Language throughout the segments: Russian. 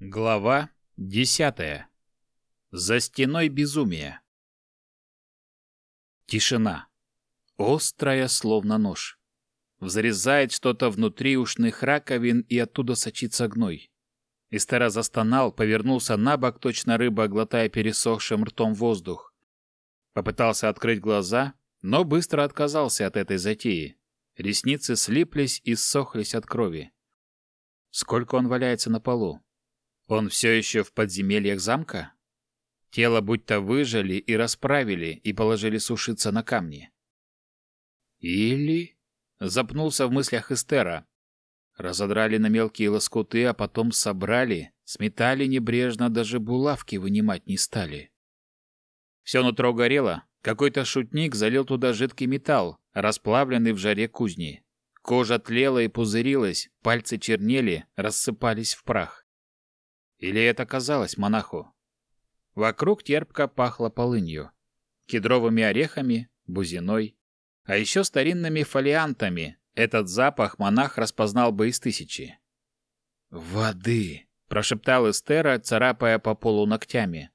Глава десятая. За стеной безумия. Тишина. Острая, словно нож. Взрезает что-то внутри ушных раковин, и оттуда сочится гной. Истера застонал, повернулся на бок, точно рыба, глотая пересохшим ртом воздух. Попытался открыть глаза, но быстро отказался от этой затеи. Ресницы слиплись и ссохлись от крови. Сколько он валяется на полу? Он все еще в подземельях замка? Тело будто выжили и расправили и положили сушиться на камни. Или... Запнулся в мыслях Эстера. Разодрали на мелкие лоскуты, а потом собрали, сметали небрежно, даже булавки вынимать не стали. Все нутро горело, какой-то шутник залил туда жидкий металл, расплавленный в жаре кузни. Кожа тлела и пузырилась, пальцы чернели, рассыпались в прах. Или это казалось монаху? Вокруг терпко пахло полынью, кедровыми орехами, бузиной, а еще старинными фолиантами. Этот запах монах распознал бы из тысячи. «Воды!» – прошептал Эстера, царапая по полу ногтями.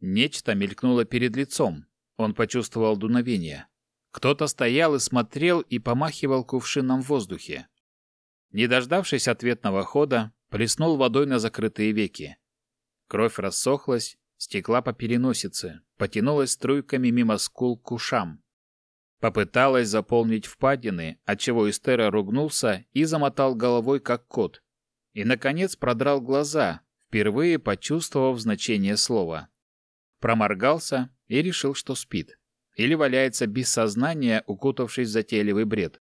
Нечто мелькнуло перед лицом. Он почувствовал дуновение. Кто-то стоял и смотрел и помахивал кувшином в воздухе. Не дождавшись ответного хода, плеснул водой на закрытые веки. Кровь рассохлась, стекла по переносице, потянулась струйками мимо скул к ушам. Попыталась заполнить впадины, отчего Истера ругнулся и замотал головой, как кот. И, наконец, продрал глаза, впервые почувствовав значение слова. Проморгался и решил, что спит. Или валяется без сознания, укутавшись в затейливый бред.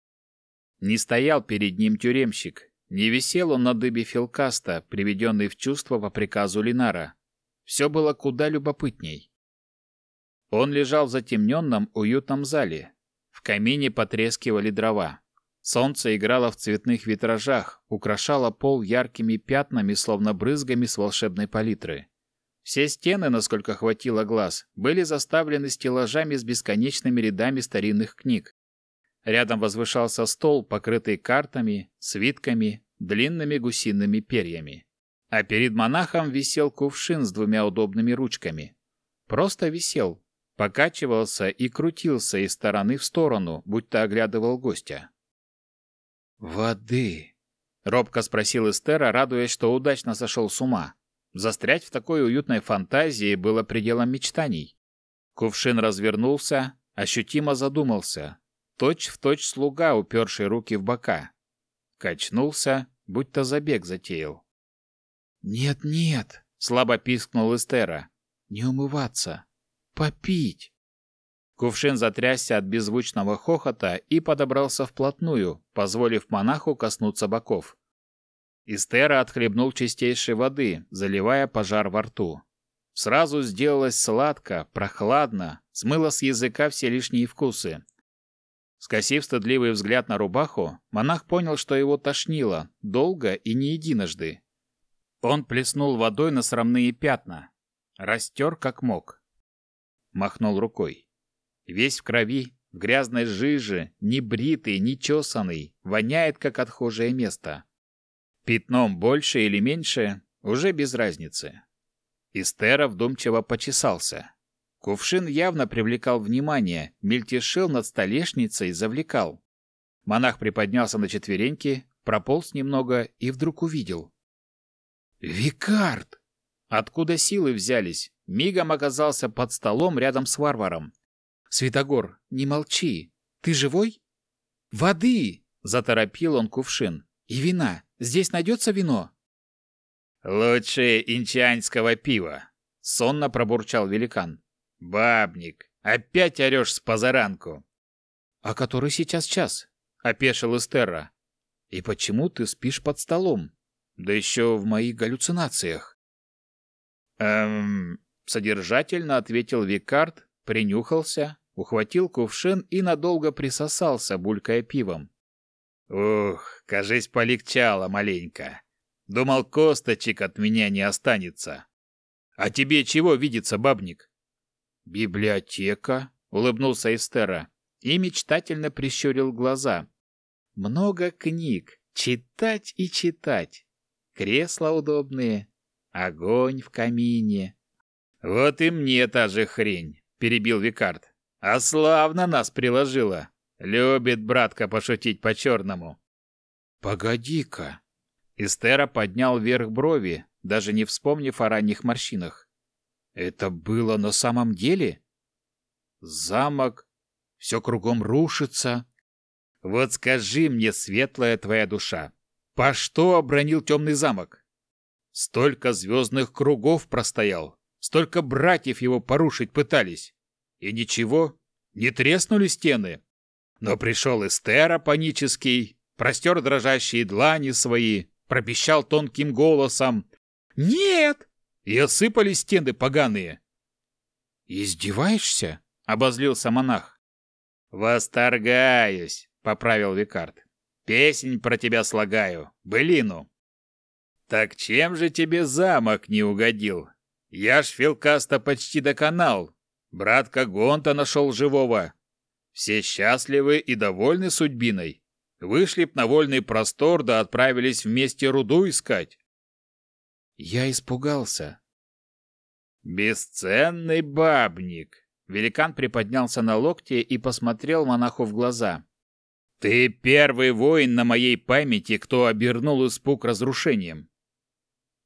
Не стоял перед ним тюремщик, не висел он на дыбе Филкаста, приведенный в чувство по приказу Линара. Все было куда любопытней. Он лежал в затемненном, уютном зале. В камине потрескивали дрова. Солнце играло в цветных витражах, украшало пол яркими пятнами, словно брызгами с волшебной палитры. Все стены, насколько хватило глаз, были заставлены стеллажами с бесконечными рядами старинных книг. Рядом возвышался стол, покрытый картами, свитками, длинными гусиными перьями. А перед монахом висел кувшин с двумя удобными ручками. Просто висел, покачивался и крутился из стороны в сторону, будто оглядывал гостя. «Воды!» — робко спросил Эстера, радуясь, что удачно сошел с ума. Застрять в такой уютной фантазии было пределом мечтаний. Кувшин развернулся, ощутимо задумался, точь в точь слуга, уперший руки в бока. Качнулся, будто забег затеял. «Нет-нет», — слабо пискнул Эстера. «Не умываться. Попить». Кувшин затрясся от беззвучного хохота и подобрался вплотную, позволив монаху коснуться боков. Истера отхлебнул чистейшей воды, заливая пожар во рту. Сразу сделалось сладко, прохладно, смыло с языка все лишние вкусы. Скосив стыдливый взгляд на рубаху, монах понял, что его тошнило, долго и не единожды. Он плеснул водой на срамные пятна, растер как мог. Махнул рукой. Весь в крови, в грязной жиже, не бритый, не чесанный, воняет, как отхожее место. Пятном больше или меньше, уже без разницы. Истера вдумчиво почесался. Кувшин явно привлекал внимание, мельтешил над столешницей, завлекал. Монах приподнялся на четвереньки, прополз немного и вдруг увидел. «Викард!» Откуда силы взялись? Мигом оказался под столом рядом с варваром. «Святогор, не молчи! Ты живой?» «Воды!» — заторопил он кувшин. «И вина! Здесь найдется вино?» «Лучше инчанского пива!» — сонно пробурчал великан. «Бабник, опять орешь с позаранку!» «А который сейчас час?» — опешил Эстерра. «И почему ты спишь под столом? Да еще в моих галлюцинациях!» «Эм...» — содержательно ответил Викард, принюхался, ухватил кувшин и надолго присосался, булькая пивом. «Ух, кажись, полегчало маленько. Думал, косточек от меня не останется. А тебе чего видится, бабник?» «Библиотека?» — улыбнулся Эстера и мечтательно прищурил глаза. «Много книг. Читать и читать. Кресла удобные. огонь в камине. Вот и мне та же хрень, перебил Викард. А славно нас приложила. Любит братка пошутить по-черному. Погоди-ка. Истера поднял вверх брови, даже не вспомнив о ранних морщинах. Это было на самом деле? Замок, все кругом рушится. Вот скажи мне, светлая твоя душа, по что обронил темный замок? Столько звездных кругов простоял, столько братьев его порушить пытались. И ничего, не треснули стены. Но пришел Эстера панический, простер дрожащие длани свои, пропищал тонким голосом «Нет!» И осыпались стены поганые. «Издеваешься?» — обозлился монах. «Восторгаюсь!» — поправил Викард. «Песнь про тебя слагаю, былину». «Так чем же тебе замок не угодил? Я ж Филкаста почти доконал. Братка Гонта нашел живого. Все счастливы и довольны судьбиной. Вышли б на вольный простор, да отправились вместе руду искать. Я испугался. Бесценный бабник. Великан приподнялся на локте и посмотрел монаху в глаза. Ты первый воин на моей памяти, кто обернул испуг разрушением.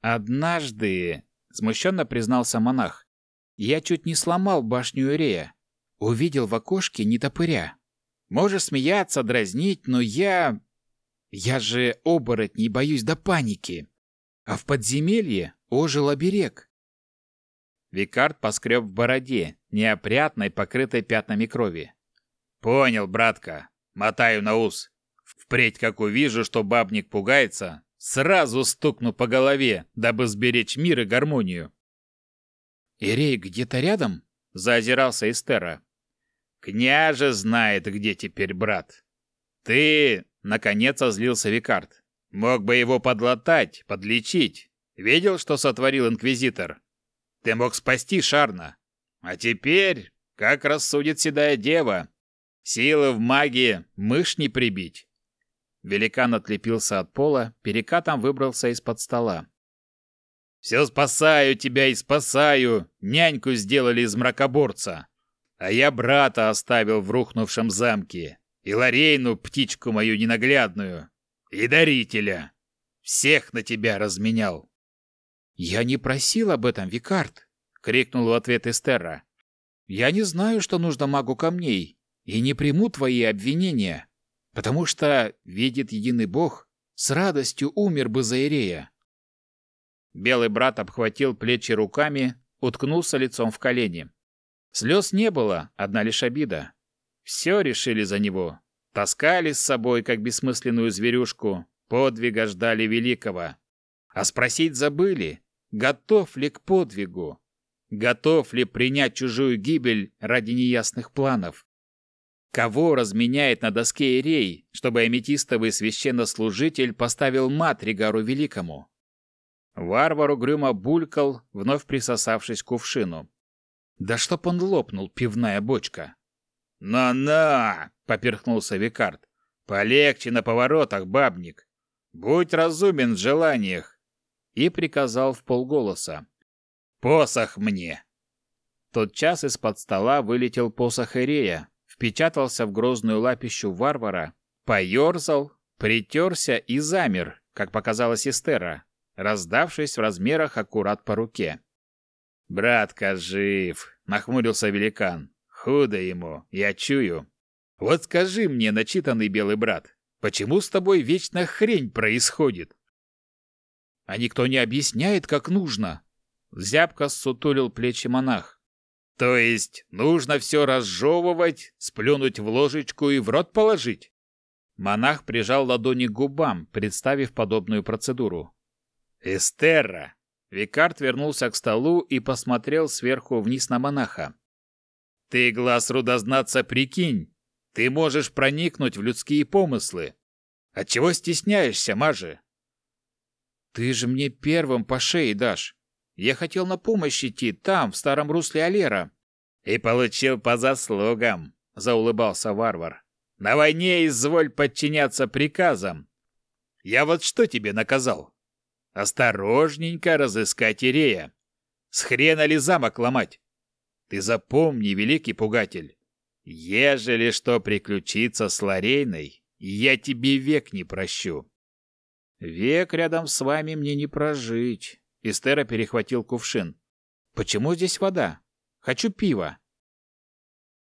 Однажды, смущенно признался монах, я чуть не сломал башню Ирея. Увидел в окошке нетопыря. Можешь смеяться, дразнить, но я... Я же оборотней боюсь до паники а в подземелье ожил оберег. Викард поскреб в бороде, неопрятной, покрытой пятнами крови. «Понял, братка. Мотаю на ус. Впредь, как увижу, что бабник пугается, сразу стукну по голове, дабы сберечь мир и гармонию». «Ирей где-то рядом?» — заозирался Эстера. «Княже знает, где теперь брат. Ты...» — наконец озлился Викард. Мог бы его подлатать, подлечить. Видел, что сотворил инквизитор? Ты мог спасти Шарна. А теперь, как рассудит седая дева, силы в магии мышь не прибить. Великан отлепился от пола, перекатом выбрался из-под стола. «Все спасаю тебя и спасаю! Няньку сделали из мракоборца! А я брата оставил в рухнувшем замке, и Ларейну, птичку мою ненаглядную, и дарителя. Всех на тебя разменял. Я не просил об этом, Викард, крикнул в ответ Эстерра. Я не знаю, что нужно магу камней, и не приму твои обвинения, потому что, видит единый бог, с радостью умер бы за Ирея. Белый брат обхватил плечи руками, уткнулся лицом в колени. Слез не было, одна лишь обида. Все решили за него, Таскали с собой, как бессмысленную зверюшку, подвига ждали великого. А спросить забыли, готов ли к подвигу, готов ли принять чужую гибель ради неясных планов. Кого разменяет на доске Ирей, чтобы аметистовый священнослужитель поставил мат Ригару Великому? Варвар угрюмо булькал, вновь присосавшись к кувшину. Да чтоб он лопнул, пивная бочка. «На-на!» — поперхнулся Викард. «Полегче на поворотах, бабник. Будь разумен в желаниях!» И приказал в полголоса. «Посох мне!» Тот час из-под стола вылетел посох Ирея, впечатался в грозную лапищу варвара, поерзал, притерся и замер, как показалось Эстера, раздавшись в размерах аккурат по руке. «Братка жив!» — нахмурился великан. Худо ему, я чую. Вот скажи мне, начитанный белый брат, почему с тобой вечно хрень происходит? А никто не объясняет, как нужно. Зябко сутулил плечи монах. То есть нужно все разжевывать, сплюнуть в ложечку и в рот положить? Монах прижал ладони к губам, представив подобную процедуру. «Эстерра!» Викард вернулся к столу и посмотрел сверху вниз на монаха. Ты, глаз рудознаться, прикинь. Ты можешь проникнуть в людские помыслы. Отчего стесняешься, Мажи? Ты же мне первым по шее дашь. Я хотел на помощь идти, там, в старом русле Алера. И получил по заслугам, заулыбался варвар. На войне изволь подчиняться приказам. Я вот что тебе наказал? осторожненько разыскать Ирея. С хрена ли замок ломать? Ты запомни, великий пугатель, ежели что приключится с Ларейной, я тебе век не прощу. Век рядом с вами мне не прожить. Истера перехватил кувшин. Почему здесь вода? Хочу пива.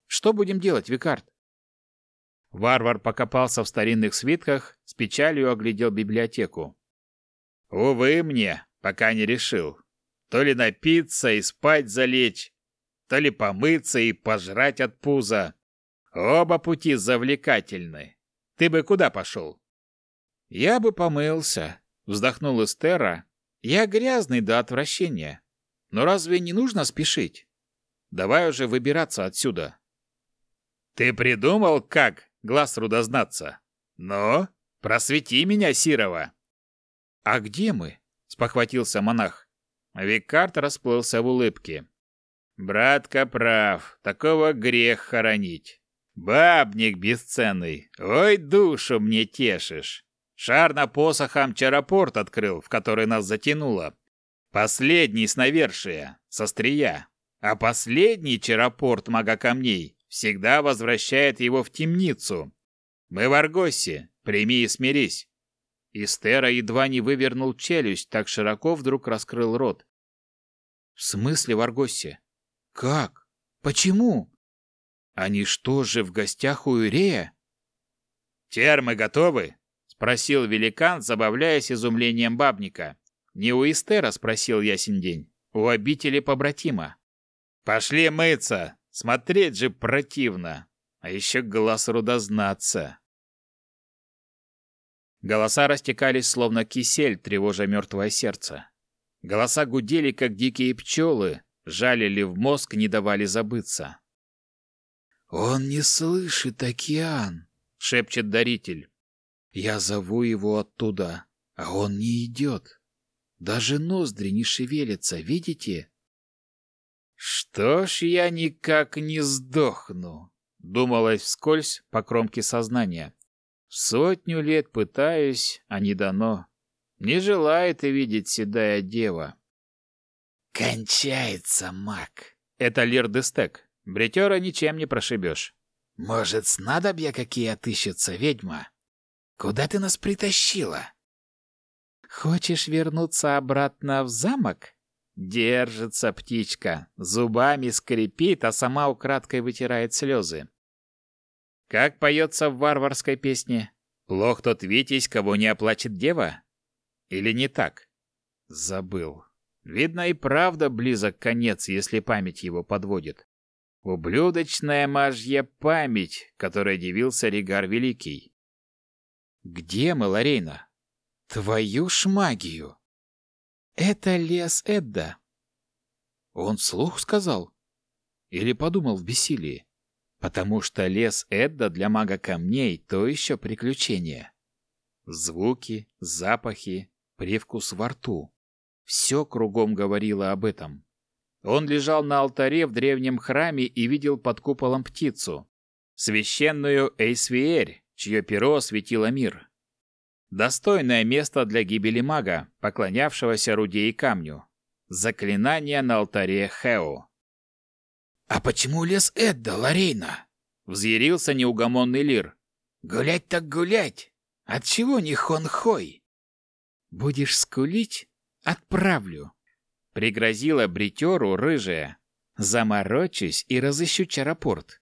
Что будем делать, Викард? Варвар покопался в старинных свитках, с печалью оглядел библиотеку. Увы мне, пока не решил. То ли напиться и спать залечь, то ли помыться и пожрать от пуза. Оба пути завлекательны. Ты бы куда пошел? Я бы помылся, вздохнул Эстера. Я грязный до отвращения. Но разве не нужно спешить? Давай уже выбираться отсюда. Ты придумал, как глаз рудознаться? Ну, просвети меня, Сирова. А где мы? спохватился монах. Викарт расплылся в улыбке. Братка прав, такого грех хоронить. Бабник бесценный, ой, душу мне тешишь. Шар на посохом чарапорт открыл, в который нас затянуло. Последний с навершия, со стрия. А последний чарапорт мага камней всегда возвращает его в темницу. Мы в Аргосе, прими и смирись. Истера едва не вывернул челюсть, так широко вдруг раскрыл рот. В смысле в Аргосе? Как? Почему? Они что же в гостях у Ирея? Термы готовы? спросил великан, забавляясь изумлением бабника. Не у Истера спросил ясень день, у обители побратима. Пошли мыться, смотреть же противно, а еще глаз рудознаться. Голоса растекались, словно кисель, тревожа мертвое сердце. Голоса гудели, как дикие пчелы, жалили в мозг, не давали забыться. «Он не слышит океан», — шепчет даритель. Я зову его оттуда, а он не идет. Даже ноздри не шевелятся, видите? Что ж я никак не сдохну, думалось вскользь по кромке сознания. Сотню лет пытаюсь, а не дано. Не желает и видеть седая дева. Кончается маг. Это Лир Дестек. Бретера ничем не прошибешь. Может, снадобья какие отыщутся, ведьма? Куда ты нас притащила? Хочешь вернуться обратно в замок? Держится птичка, зубами скрипит, а сама украдкой вытирает слезы. Как поется в варварской песне? Плох тот Витязь, кого не оплачет дева? Или не так? Забыл. Видно и правда близок конец, если память его подводит. Ублюдочная мажья память, которой дивился Ригар Великий. Где мы, Ларейна? Твою ж магию! Это лес Эдда. Он вслух сказал? Или подумал в бессилии? Потому что лес Эдда для мага камней — то еще приключение. Звуки, запахи, привкус во рту. Все кругом говорило об этом. Он лежал на алтаре в древнем храме и видел под куполом птицу. Священную Эйсвиэрь, чье перо осветило мир. Достойное место для гибели мага, поклонявшегося руде и камню. Заклинание на алтаре Хео. «А почему лес Эдда, Ларейна?» — взъярился неугомонный Лир. «Гулять так гулять! Отчего не хон-хой?» «Будешь скулить? Отправлю!» — пригрозила бритеру рыжая. «Заморочусь и разыщу чарапорт.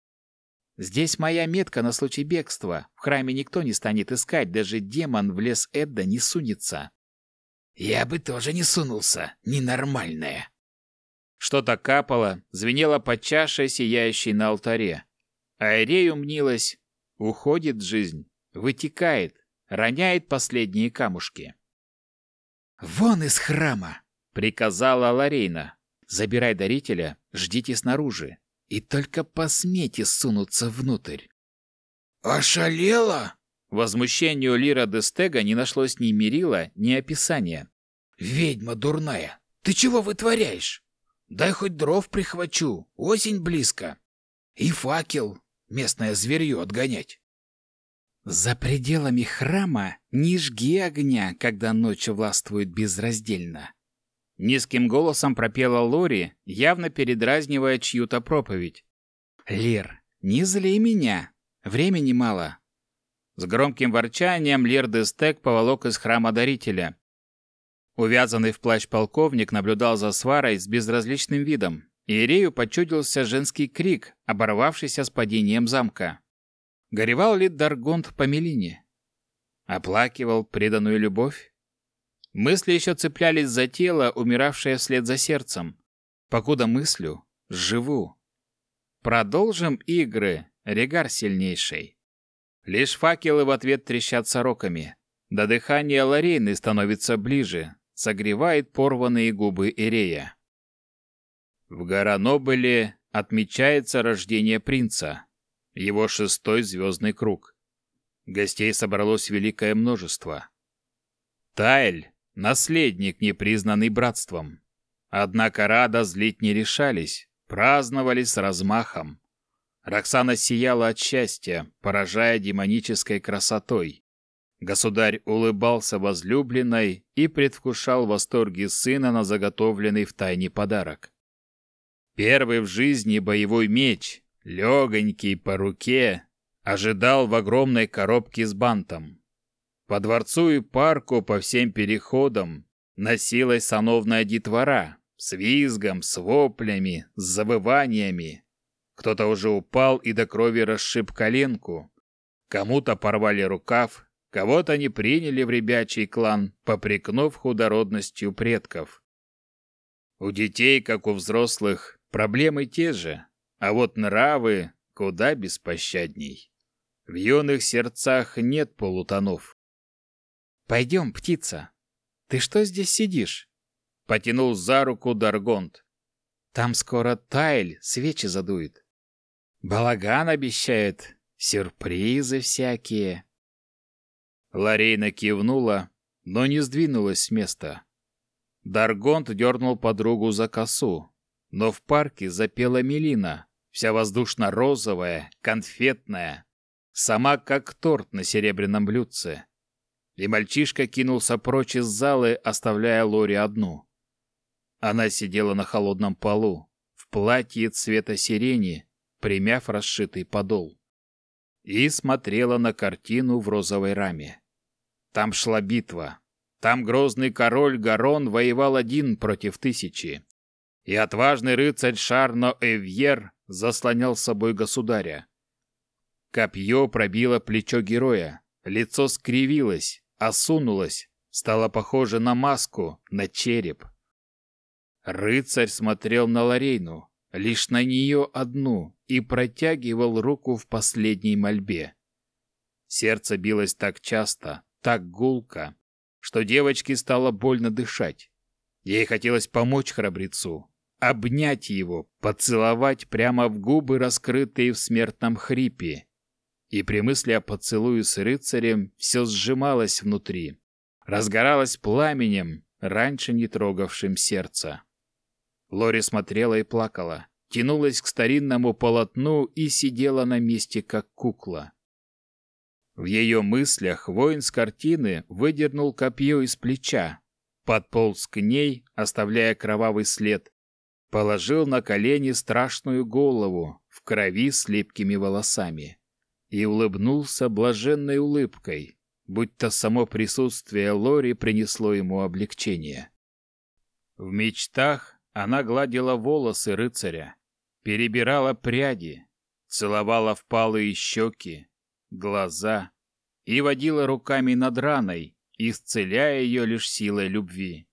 Здесь моя метка на случай бегства. В храме никто не станет искать, даже демон в лес Эдда не сунется. Я бы тоже не сунулся, ненормальное. Что-то капало, звенело под чашей, сияющей на алтаре. А Ирею мнилось, уходит жизнь, вытекает, роняет последние камушки. «Вон из храма!» — приказала Ларейна. «Забирай дарителя, ждите снаружи и только посмейте сунуться внутрь. «Ошалела?» Возмущению Лира Дестега не нашлось ни мерила, ни описания. «Ведьма дурная, ты чего вытворяешь? Дай хоть дров прихвачу, осень близко. И факел, местное зверье отгонять». За пределами храма не жги огня, когда ночь властвует безраздельно. Низким голосом пропела Лори, явно передразнивая чью-то проповедь. Лир, не зли меня. Времени мало. С громким ворчанием Лир Дестек поволок из храма дарителя. Увязанный в плащ полковник наблюдал за сварой с безразличным видом. Иерею почудился женский крик, оборвавшийся с падением замка. Горевал ли Даргонт по Мелине? Оплакивал преданную любовь? Мысли еще цеплялись за тело, умиравшее вслед за сердцем. Покуда мыслю, живу. Продолжим игры, регар сильнейший. Лишь факелы в ответ трещат сороками. До дыхания Ларейны становится ближе, согревает порванные губы Ирея. В Гаранобеле отмечается рождение принца его шестой звездный круг. Гостей собралось великое множество. Тайль — наследник, непризнанный братством. Однако Рада злить не решались, праздновали с размахом. Роксана сияла от счастья, поражая демонической красотой. Государь улыбался возлюбленной и предвкушал восторги сына на заготовленный в тайне подарок. Первый в жизни боевой меч, легонький по руке, ожидал в огромной коробке с бантом. По дворцу и парку по всем переходам носилась сановная детвора с визгом, с воплями, с завываниями. Кто-то уже упал и до крови расшиб коленку. Кому-то порвали рукав, кого-то не приняли в ребячий клан, попрекнув худородностью предков. У детей, как у взрослых, проблемы те же, а вот нравы куда беспощадней. В юных сердцах нет полутонов. «Пойдем, птица. Ты что здесь сидишь?» Потянул за руку Даргонт. «Там скоро Тайль свечи задует. Балаган обещает, сюрпризы всякие». Ларейна кивнула, но не сдвинулась с места. Даргонт дернул подругу за косу, но в парке запела Мелина, вся воздушно-розовая, конфетная, сама как торт на серебряном блюдце. И мальчишка кинулся прочь из залы, оставляя Лори одну. Она сидела на холодном полу, в платье цвета сирени, примяв расшитый подол. И смотрела на картину в розовой раме. Там шла битва. Там грозный король Гарон воевал один против тысячи. И отважный рыцарь Шарно Эвьер заслонял собой государя. Копье пробило плечо героя, лицо скривилось, осунулось, стало похоже на маску, на череп. Рыцарь смотрел на Ларейну, лишь на нее одну, и протягивал руку в последней мольбе. Сердце билось так часто, так гулко, что девочке стало больно дышать. Ей хотелось помочь храбрецу, обнять его, поцеловать прямо в губы, раскрытые в смертном хрипе. И при мысли о поцелуе с рыцарем все сжималось внутри, разгоралось пламенем, раньше не трогавшим сердце. Лори смотрела и плакала, тянулась к старинному полотну и сидела на месте, как кукла. В ее мыслях воин с картины выдернул копье из плеча, подполз к ней, оставляя кровавый след, положил на колени страшную голову в крови с липкими волосами и улыбнулся блаженной улыбкой, будто само присутствие Лори принесло ему облегчение. В мечтах она гладила волосы рыцаря, перебирала пряди, целовала впалые щеки, глаза и водила руками над раной, исцеляя ее лишь силой любви.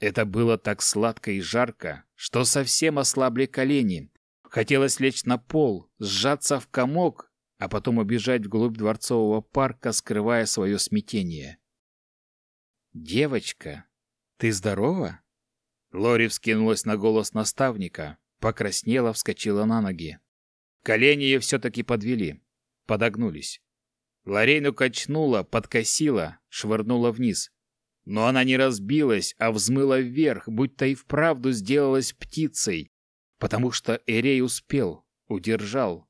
Это было так сладко и жарко, что совсем ослабли колени. Хотелось лечь на пол, сжаться в комок, а потом убежать вглубь дворцового парка, скрывая свое смятение. «Девочка, ты здорова?» Лори вскинулась на голос наставника, покраснела, вскочила на ноги. Колени ее все-таки подвели, подогнулись. Лорейну качнула, подкосила, швырнула вниз. Но она не разбилась, а взмыла вверх, будто и вправду сделалась птицей, потому что Эрей успел, удержал.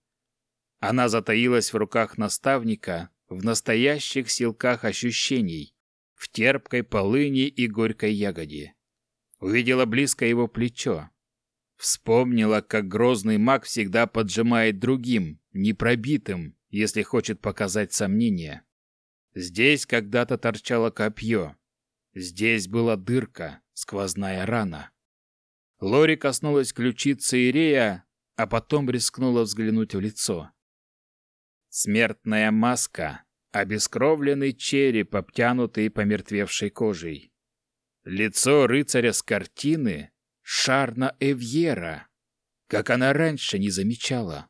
Она затаилась в руках наставника, в настоящих силках ощущений, в терпкой полыни и горькой ягоде. Увидела близко его плечо. Вспомнила, как грозный маг всегда поджимает другим, непробитым, если хочет показать сомнение. Здесь когда-то торчало копье. Здесь была дырка, сквозная рана. Лори коснулась ключицы Ирея, а потом рискнула взглянуть в лицо. Смертная маска, обескровленный череп, обтянутый помертвевшей кожей. Лицо рыцаря с картины — Шарна Эвьера, как она раньше не замечала.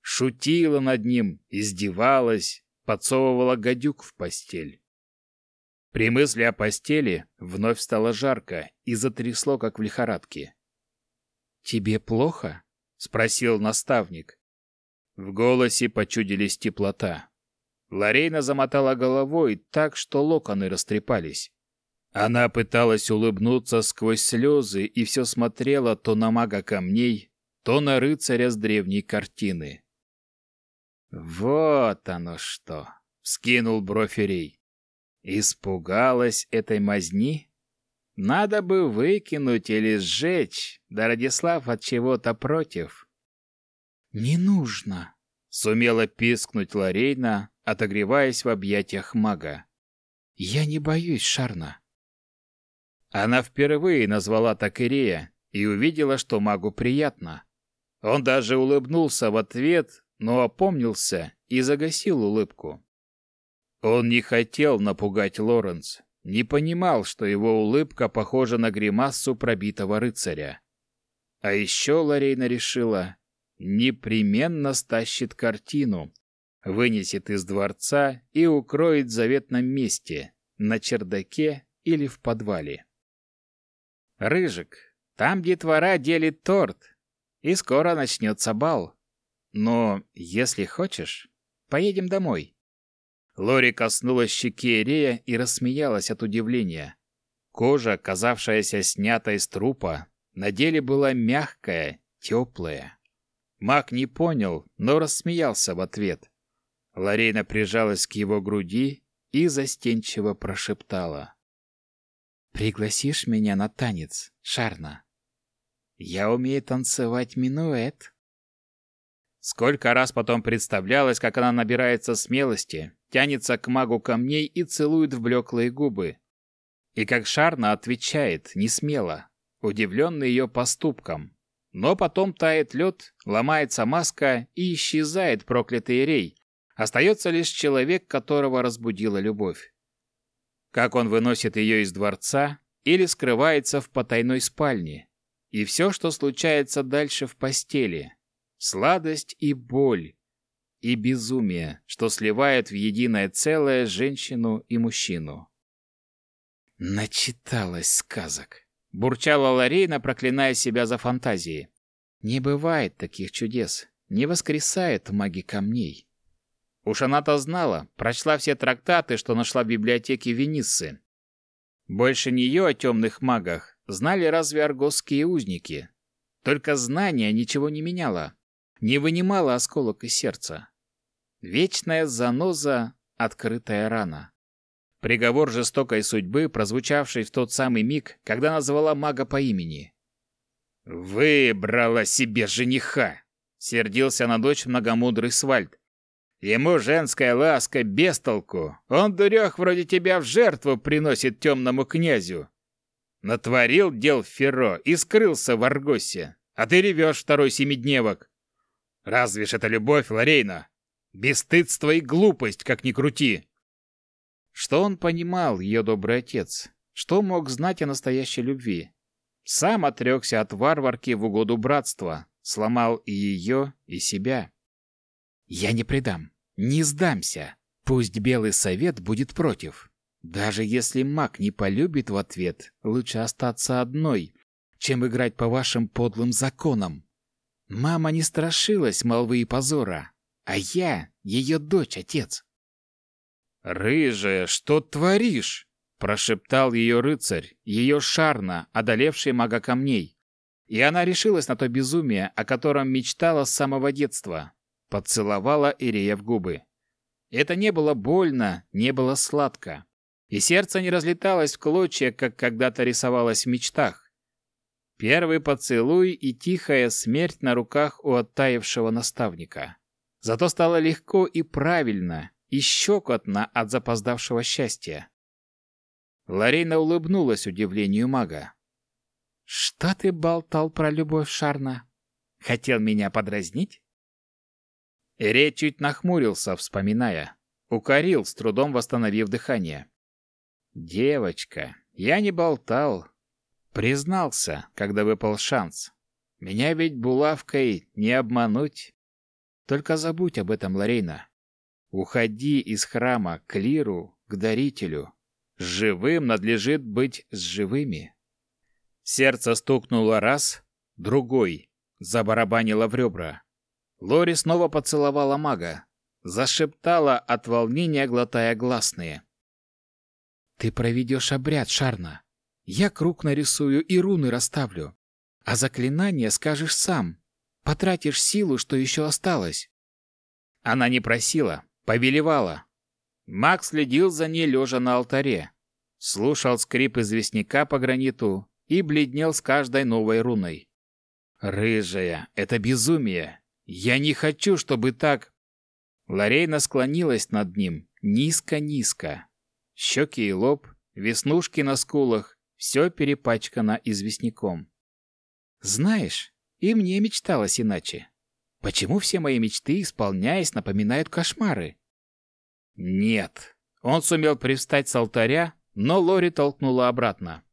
Шутила над ним, издевалась, подсовывала гадюк в постель. При мысли о постели вновь стало жарко и затрясло, как в лихорадке. «Тебе плохо?» — спросил наставник. В голосе почудились теплота. Ларейна замотала головой так, что локоны растрепались. Она пыталась улыбнуться сквозь слезы и все смотрела то на мага камней, то на рыцаря с древней картины. «Вот оно что!» — скинул бровь Ирей. «Испугалась этой мазни? Надо бы выкинуть или сжечь, да Радислав от чего-то против». «Не нужно!» — сумела пискнуть Ларейна, отогреваясь в объятиях мага. «Я не боюсь Шарна». Она впервые назвала так Ирея и увидела, что магу приятно. Он даже улыбнулся в ответ, но опомнился и загасил улыбку. Он не хотел напугать Лоренс, не понимал, что его улыбка похожа на гримасу пробитого рыцаря. А еще Лорейна решила, непременно стащит картину, вынесет из дворца и укроет в заветном месте, на чердаке или в подвале. «Рыжик, там детвора делит торт, и скоро начнется бал. Но, если хочешь, поедем домой». Лори коснулась щеки Рея и рассмеялась от удивления. Кожа, казавшаяся снятой с трупа, на деле была мягкая, теплая. Маг не понял, но рассмеялся в ответ. Ларейна прижалась к его груди и застенчиво прошептала. «Пригласишь меня на танец, Шарна? Я умею танцевать минуэт». Сколько раз потом представлялось, как она набирается смелости, тянется к магу камней и целует в блеклые губы. И как Шарна отвечает, не смело, удивленный ее поступком. Но потом тает лед, ломается маска и исчезает проклятый рей, Остается лишь человек, которого разбудила любовь. Как он выносит ее из дворца или скрывается в потайной спальне. И все, что случается дальше в постели. Сладость и боль. И безумие, что сливает в единое целое женщину и мужчину. Начиталась сказок. Бурчала Ларейна, проклиная себя за фантазии. Не бывает таких чудес. Не воскресает маги камней. Уж она-то знала, прочла все трактаты, что нашла в библиотеке Вениссы. Больше нее о темных магах знали разве аргосские узники. Только знание ничего не меняло, не вынимало осколок из сердца. Вечная заноза, открытая рана. Приговор жестокой судьбы, прозвучавший в тот самый миг, когда назвала мага по имени. «Выбрала себе жениха!» — сердился на дочь многомудрый Свальд. Ему женская ласка без толку. Он, дурех, вроде тебя в жертву приносит темному князю. Натворил дел Ферро и скрылся в Аргосе. А ты ревешь второй семидневок. Разве ж это любовь, Ларейна? Бесстыдство и глупость, как ни крути. Что он понимал, ее добрый отец? Что мог знать о настоящей любви? Сам отрекся от варварки в угоду братства, сломал и ее, и себя. Я не предам, не сдамся. Пусть Белый Совет будет против. Даже если маг не полюбит в ответ, лучше остаться одной, чем играть по вашим подлым законам. Мама не страшилась молвы и позора, а я ее дочь, отец. «Рыжая, что творишь?» — прошептал ее рыцарь, ее шарна, одолевший мага камней. И она решилась на то безумие, о котором мечтала с самого детства поцеловала Ирея в губы. Это не было больно, не было сладко. И сердце не разлеталось в клочья, как когда-то рисовалось в мечтах. Первый поцелуй и тихая смерть на руках у оттаившего наставника. Зато стало легко и правильно, и щекотно от запоздавшего счастья. Ларина улыбнулась удивлению мага. «Что ты болтал про любовь Шарна? Хотел меня подразнить?» Ире чуть нахмурился, вспоминая. Укорил, с трудом восстановив дыхание. «Девочка, я не болтал. Признался, когда выпал шанс. Меня ведь булавкой не обмануть. Только забудь об этом, Ларейна. Уходи из храма к Лиру, к дарителю. Живым надлежит быть с живыми». Сердце стукнуло раз, другой, забарабанило в ребра. Лори снова поцеловала мага, зашептала от волнения, глотая гласные. «Ты проведешь обряд, Шарна. Я круг нарисую и руны расставлю. А заклинание скажешь сам. Потратишь силу, что еще осталось». Она не просила, повелевала. Маг следил за ней, лежа на алтаре. Слушал скрип известняка по граниту и бледнел с каждой новой руной. «Рыжая, это безумие! Я не хочу, чтобы так...» Ларейна склонилась над ним, низко-низко. Щеки и лоб, веснушки на скулах, все перепачкано известняком. «Знаешь, и мне мечталось иначе. Почему все мои мечты, исполняясь, напоминают кошмары?» «Нет». Он сумел привстать с алтаря, но Лори толкнула обратно.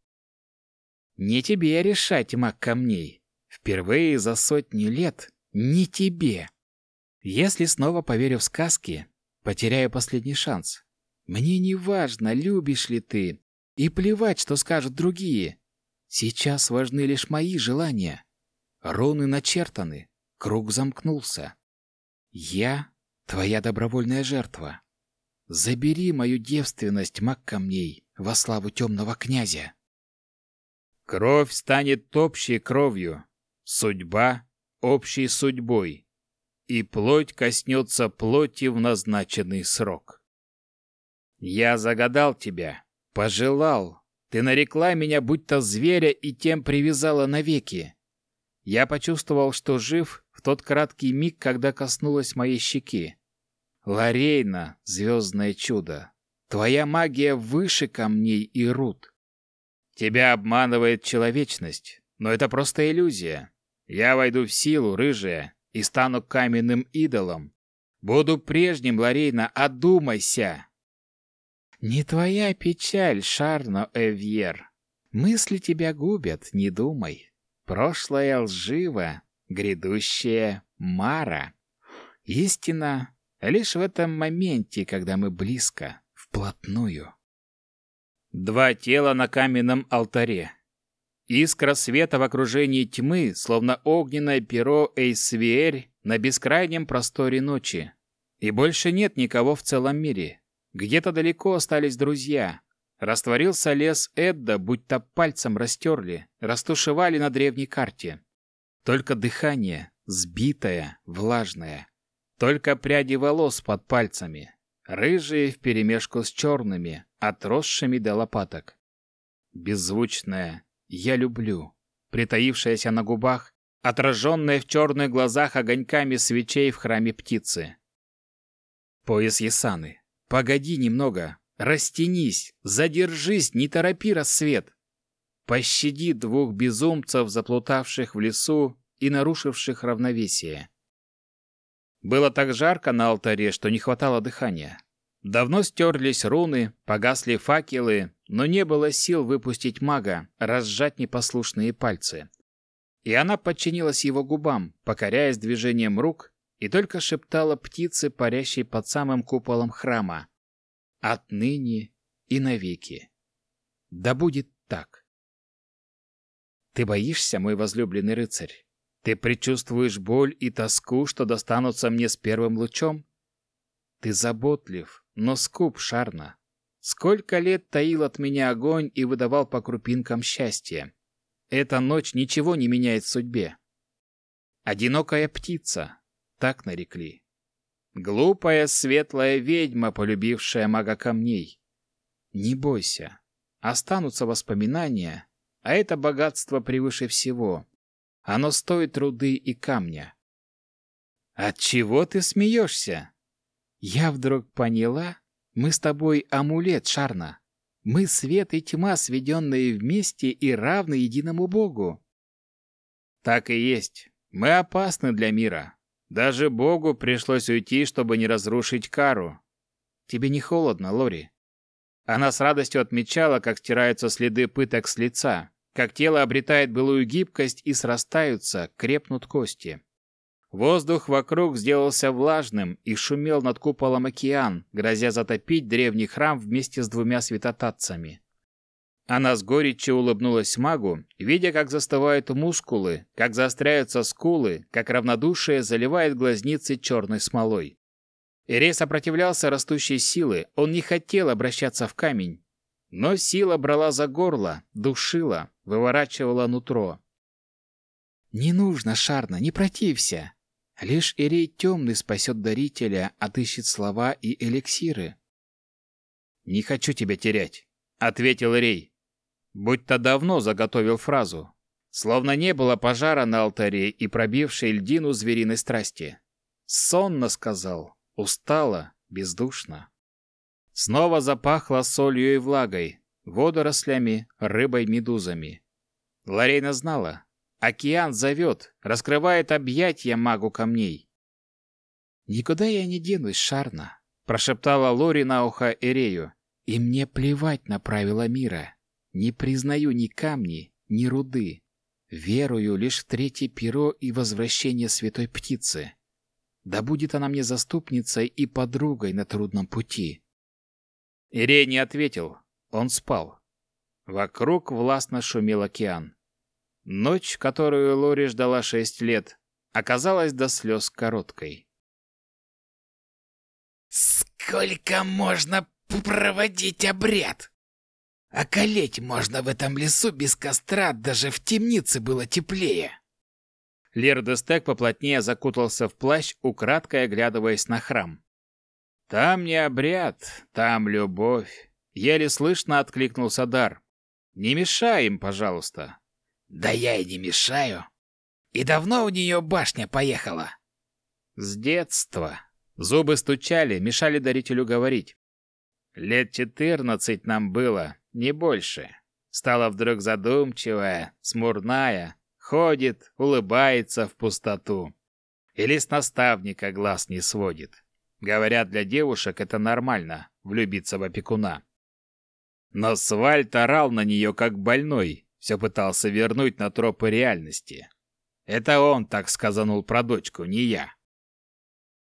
«Не тебе решать, маг камней. Впервые за сотни лет не тебе. Если снова поверю в сказки, потеряю последний шанс. Мне не важно, любишь ли ты, и плевать, что скажут другие. Сейчас важны лишь мои желания. Руны начертаны, круг замкнулся. Я — твоя добровольная жертва. Забери мою девственность, маг камней, во славу темного князя. Кровь станет общей кровью, судьба общей судьбой, и плоть коснется плоти в назначенный срок. Я загадал тебя, пожелал, ты нарекла меня будто зверя и тем привязала навеки. Я почувствовал, что жив в тот краткий миг, когда коснулась моей щеки. Ларейна, звездное чудо, твоя магия выше камней и руд. Тебя обманывает человечность, но это просто иллюзия. Я войду в силу, рыжая, и стану каменным идолом. Буду прежним, Ларейна, одумайся. Не твоя печаль, Шарно Эвьер. Мысли тебя губят, не думай. Прошлое лживо, грядущее мара. Истина лишь в этом моменте, когда мы близко, вплотную. Два тела на каменном алтаре. Искра света в окружении тьмы, словно огненное перо Эйсвиэрь на бескрайнем просторе ночи. И больше нет никого в целом мире. Где-то далеко остались друзья. Растворился лес Эдда, будто пальцем растерли, растушевали на древней карте. Только дыхание, сбитое, влажное. Только пряди волос под пальцами, рыжие вперемешку с черными, отросшими до лопаток. Беззвучное, «Я люблю», притаившаяся на губах, отраженная в черных глазах огоньками свечей в храме птицы. Пояс Ясаны. «Погоди немного, растянись, задержись, не торопи рассвет. Пощади двух безумцев, заплутавших в лесу и нарушивших равновесие». Было так жарко на алтаре, что не хватало дыхания. Давно стерлись руны, погасли факелы, но не было сил выпустить мага, разжать непослушные пальцы. И она подчинилась его губам, покоряясь движением рук, и только шептала птице, парящей под самым куполом храма. «Отныне и навеки. Да будет так». «Ты боишься, мой возлюбленный рыцарь? Ты предчувствуешь боль и тоску, что достанутся мне с первым лучом? Ты заботлив, но скуп Шарна. Сколько лет таил от меня огонь и выдавал по крупинкам счастья. Эта ночь ничего не меняет в судьбе. Одинокая птица, так нарекли. Глупая светлая ведьма, полюбившая мага камней. Не бойся. Останутся воспоминания, а это богатство превыше всего. Оно стоит труды и камня. От чего ты смеешься? Я вдруг поняла, мы с тобой амулет, Шарна. Мы свет и тьма, сведенные вместе и равны единому Богу. Так и есть. Мы опасны для мира. Даже Богу пришлось уйти, чтобы не разрушить кару. Тебе не холодно, Лори? Она с радостью отмечала, как стираются следы пыток с лица, как тело обретает былую гибкость и срастаются, крепнут кости. Воздух вокруг сделался влажным и шумел над куполом океан, грозя затопить древний храм вместе с двумя святотатцами. Она с горечью улыбнулась магу, видя, как застывают мускулы, как заостряются скулы, как равнодушие заливает глазницы черной смолой. Ирей сопротивлялся растущей силы, он не хотел обращаться в камень. Но сила брала за горло, душила, выворачивала нутро. «Не нужно, Шарна, не протився. Лишь Ирей темный спасет дарителя, отыщет слова и эликсиры». «Не хочу тебя терять», — ответил Ирей будто давно заготовил фразу, словно не было пожара на алтаре и пробившей льдину звериной страсти. Сонно сказал, устало, бездушно. Снова запахло солью и влагой, водорослями, рыбой-медузами. Ларейна знала, океан зовет, раскрывает объятия магу камней. «Никуда я не денусь, Шарна», — прошептала Лори на ухо Эрею, — «и мне плевать на правила мира». Не признаю ни камни, ни руды. Верую лишь в третье перо и возвращение святой птицы. Да будет она мне заступницей и подругой на трудном пути. Ирей не ответил. Он спал. Вокруг властно шумел океан. Ночь, которую Лори ждала шесть лет, оказалась до слез короткой. «Сколько можно проводить обряд?» Околеть можно в этом лесу без костра, даже в темнице было теплее. Лердестек поплотнее закутался в плащ, украдкой оглядываясь на храм. «Там не обряд, там любовь», — еле слышно откликнулся Дар. «Не мешай им, пожалуйста». «Да я и не мешаю. И давно у нее башня поехала?» «С детства». Зубы стучали, мешали дарителю говорить. «Лет четырнадцать нам было, не больше. Стала вдруг задумчивая, смурная, ходит, улыбается в пустоту. Или с наставника глаз не сводит. Говорят, для девушек это нормально — влюбиться в опекуна. Но Свальд орал на нее как больной, все пытался вернуть на тропы реальности. Это он так сказанул про дочку, не я.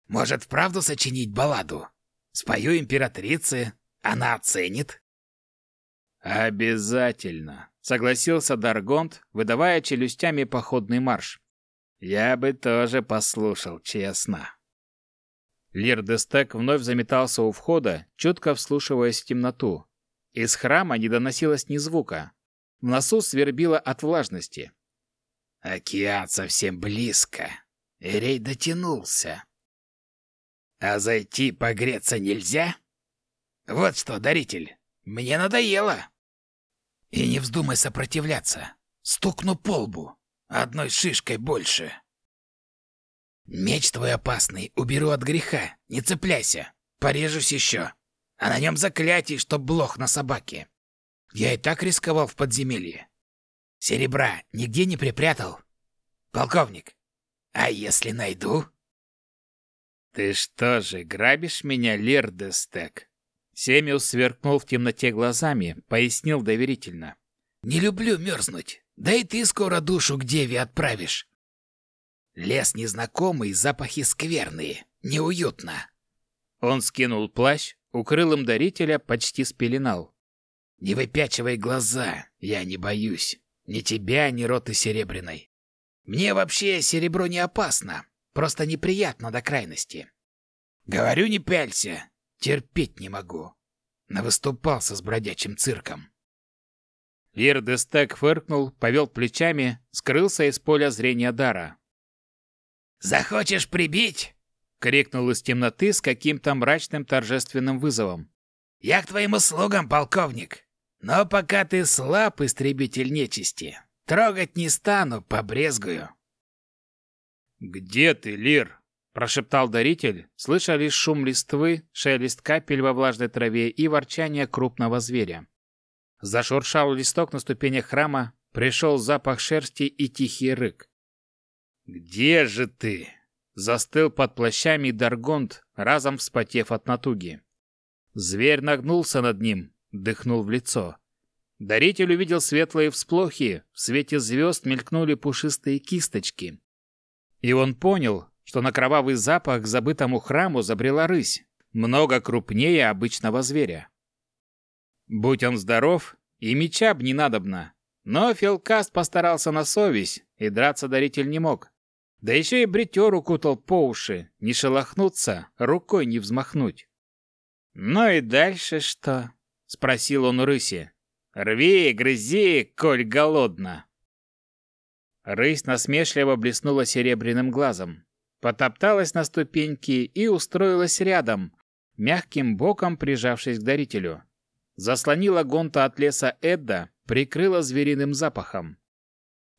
Может, вправду сочинить балладу? Спою императрице, она оценит. «Обязательно», — согласился Даргонт, выдавая челюстями походный марш. «Я бы тоже послушал, честно». Лирдестек вновь заметался у входа, чутко вслушиваясь в темноту. Из храма не доносилось ни звука. В носу свербило от влажности. «Океан совсем близко. Эрей дотянулся. А зайти погреться нельзя? Вот что, даритель, мне надоело. И не вздумай сопротивляться. Стукну по лбу. Одной шишкой больше. Меч твой опасный уберу от греха. Не цепляйся. Порежусь еще. А на нем заклятие, чтоб блох на собаке. Я и так рисковал в подземелье. Серебра нигде не припрятал. Полковник, а если найду? Ты что же, грабишь меня, Лирдестек? Семиус сверкнул в темноте глазами, пояснил доверительно. «Не люблю мерзнуть. Да и ты скоро душу к деве отправишь. Лес незнакомый, запахи скверные. Неуютно». Он скинул плащ, укрыл им дарителя, почти спеленал. «Не выпячивай глаза, я не боюсь. Ни тебя, ни роты серебряной. Мне вообще серебро не опасно, просто неприятно до крайности. Говорю, не пялься, Терпеть не могу. Навыступался с бродячим цирком. Ирдестек фыркнул, повел плечами, скрылся из поля зрения Дара. «Захочешь прибить? — крикнул из темноты с каким-то мрачным торжественным вызовом. «Я к твоим услугам, полковник. Но пока ты слаб, истребитель нечисти, трогать не стану, побрезгую». «Где ты, Лир?» – прошептал даритель, слыша лишь шум листвы, шелест капель во влажной траве и ворчание крупного зверя. Зашуршал листок на ступенях храма, пришел запах шерсти и тихий рык. «Где же ты?» Застыл под плащами Даргонт, разом вспотев от натуги. Зверь нагнулся над ним, дыхнул в лицо. Даритель увидел светлые всплохи, в свете звезд мелькнули пушистые кисточки. И он понял, что на кровавый запах к забытому храму забрела рысь, много крупнее обычного зверя. Будь он здоров, и меча б не надобно. Но Филкаст постарался на совесть, и драться даритель не мог. Да еще и бритер укутал по уши, не шелохнуться, рукой не взмахнуть. «Ну и дальше что?» — спросил он у рыси. «Рви, грызи, коль голодно!» Рысь насмешливо блеснула серебряным глазом, потопталась на ступеньки и устроилась рядом, мягким боком прижавшись к дарителю. Заслонила гонта от леса Эдда, прикрыла звериным запахом.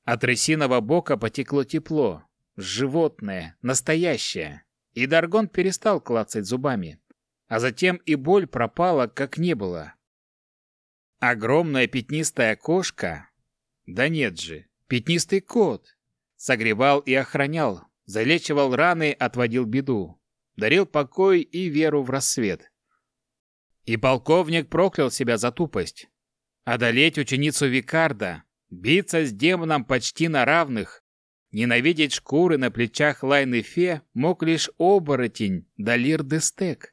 От рысиного бока потекло тепло, животное, настоящее, и Даргон перестал клацать зубами. А затем и боль пропала, как не было. Огромная пятнистая кошка, да нет же, Пятнистый кот согревал и охранял, залечивал раны, отводил беду, дарил покой и веру в рассвет. И полковник проклял себя за тупость. Одолеть ученицу Викарда, биться с демоном почти на равных, ненавидеть шкуры на плечах Лайны Фе мог лишь оборотень Далир Дестек.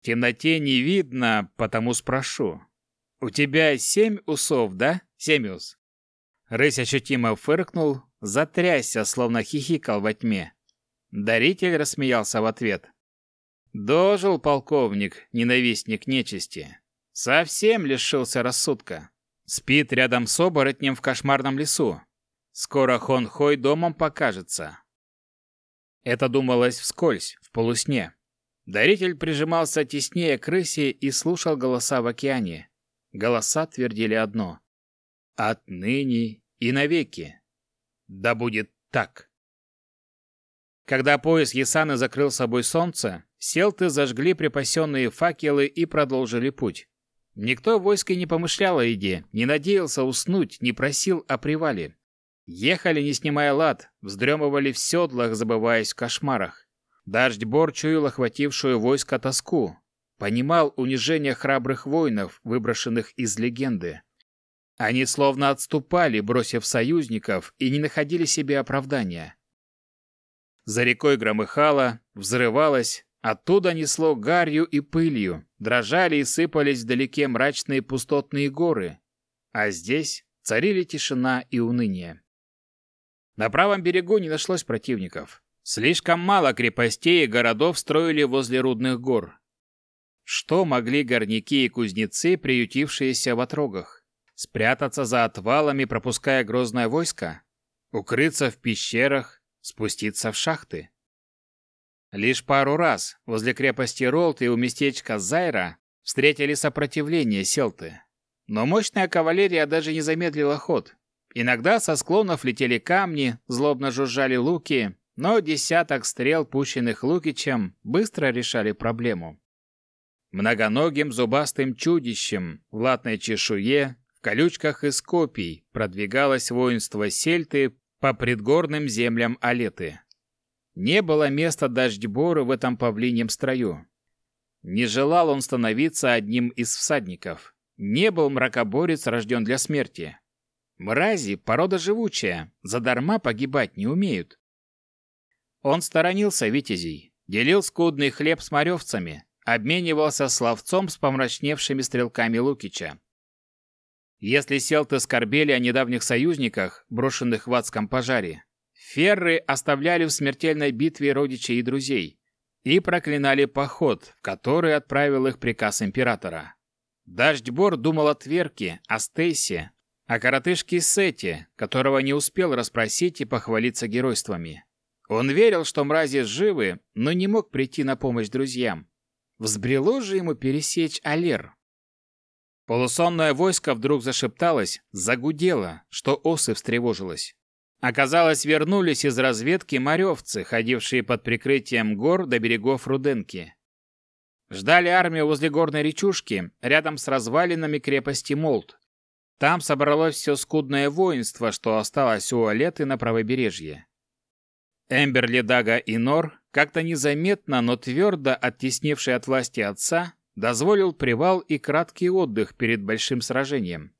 В темноте не видно, потому спрошу. У тебя семь усов, да, Семиус? Рысь ощутимо фыркнул, затрясся, словно хихикал во тьме. Даритель рассмеялся в ответ. Дожил полковник, ненавистник нечисти. Совсем лишился рассудка. Спит рядом с оборотнем в кошмарном лесу. Скоро Хон-Хой домом покажется. Это думалось вскользь, в полусне. Даритель прижимался теснее к рысе и слушал голоса в океане. Голоса твердили одно. Отныне и навеки. Да будет так. Когда пояс Ясаны закрыл собой солнце, селты зажгли припасенные факелы и продолжили путь. Никто в войске не помышлял о еде, не надеялся уснуть, не просил о привале. Ехали, не снимая лад, вздремывали в седлах, забываясь в кошмарах. Дождь-бор чуял охватившую войско тоску. Понимал унижение храбрых воинов, выброшенных из легенды. Они словно отступали, бросив союзников, и не находили себе оправдания. За рекой громыхало, взрывалось, оттуда несло гарью и пылью, дрожали и сыпались вдалеке мрачные пустотные горы, а здесь царили тишина и уныние. На правом берегу не нашлось противников. Слишком мало крепостей и городов строили возле рудных гор. Что могли горняки и кузнецы, приютившиеся в отрогах? Спрятаться за отвалами, пропуская грозное войско? Укрыться в пещерах? Спуститься в шахты? Лишь пару раз возле крепости Ролт и у местечка Зайра встретили сопротивление селты. Но мощная кавалерия даже не замедлила ход. Иногда со склонов летели камни, злобно жужжали луки, но десяток стрел, пущенных Лукичем, быстро решали проблему. Многоногим зубастым чудищем в латной чешуе колючках из копий продвигалось воинство Сельты по предгорным землям Алеты. Не было места дождьбору в этом павлиньем строю. Не желал он становиться одним из всадников. Не был мракоборец рожден для смерти. Мрази – порода живучая, задарма погибать не умеют. Он сторонился витязей, делил скудный хлеб с моревцами, обменивался словцом с помрачневшими стрелками Лукича. Если селты скорбели о недавних союзниках, брошенных в адском пожаре, ферры оставляли в смертельной битве родичей и друзей и проклинали поход, в который отправил их приказ императора. Дождьбор думал о Тверке, о Стейсе, о коротышке Сете, которого не успел расспросить и похвалиться геройствами. Он верил, что мрази живы, но не мог прийти на помощь друзьям. Взбрело же ему пересечь Алер. Полусонное войско вдруг зашепталось, загудело, что осы встревожилось. Оказалось, вернулись из разведки моревцы, ходившие под прикрытием гор до берегов Руденки. Ждали армию возле горной речушки, рядом с развалинами крепости Молт. Там собралось все скудное воинство, что осталось у Олеты на правобережье. Эмберли, Дага и Нор, как-то незаметно, но твердо оттеснивший от власти отца, дозволил привал и краткий отдых перед большим сражением.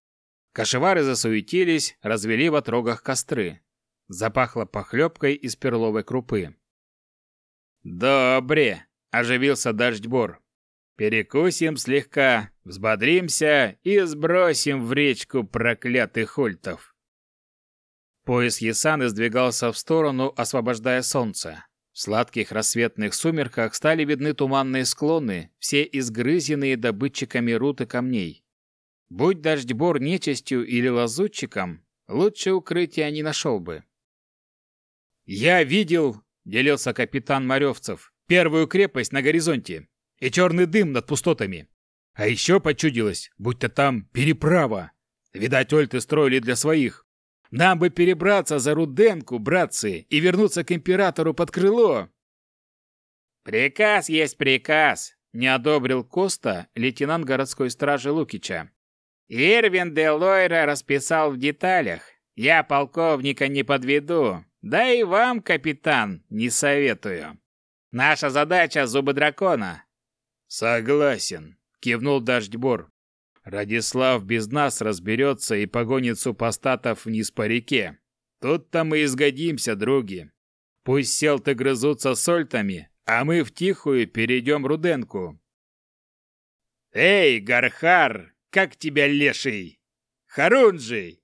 Кошевары засуетились, развели в отрогах костры. Запахло похлебкой из перловой крупы. «Добре!» – оживился дождьбор. «Перекусим слегка, взбодримся и сбросим в речку проклятых ультов». Пояс Ясаны сдвигался в сторону, освобождая солнце. В сладких рассветных сумерках стали видны туманные склоны, все изгрызенные добытчиками руд и камней. Будь дождьбор нечистью или лазутчиком, лучше укрытия не нашел бы. «Я видел», — делился капитан Моревцев, — «первую крепость на горизонте и черный дым над пустотами. А еще почудилось, будто там переправа. Видать, ольты строили для своих. Нам бы перебраться за Руденку, братцы, и вернуться к императору под крыло. Приказ есть приказ, не одобрил Коста, лейтенант городской стражи Лукича. Ирвин де Лойра расписал в деталях. Я полковника не подведу, да и вам, капитан, не советую. Наша задача зубы дракона. Согласен, кивнул Дождьбор. Радислав без нас разберется и погонит супостатов вниз по реке. Тут-то мы изгодимся, други. Пусть селты грызутся сольтами, а мы втихую перейдем Руденку. Эй, Гархар, как тебя леший? Харунжий!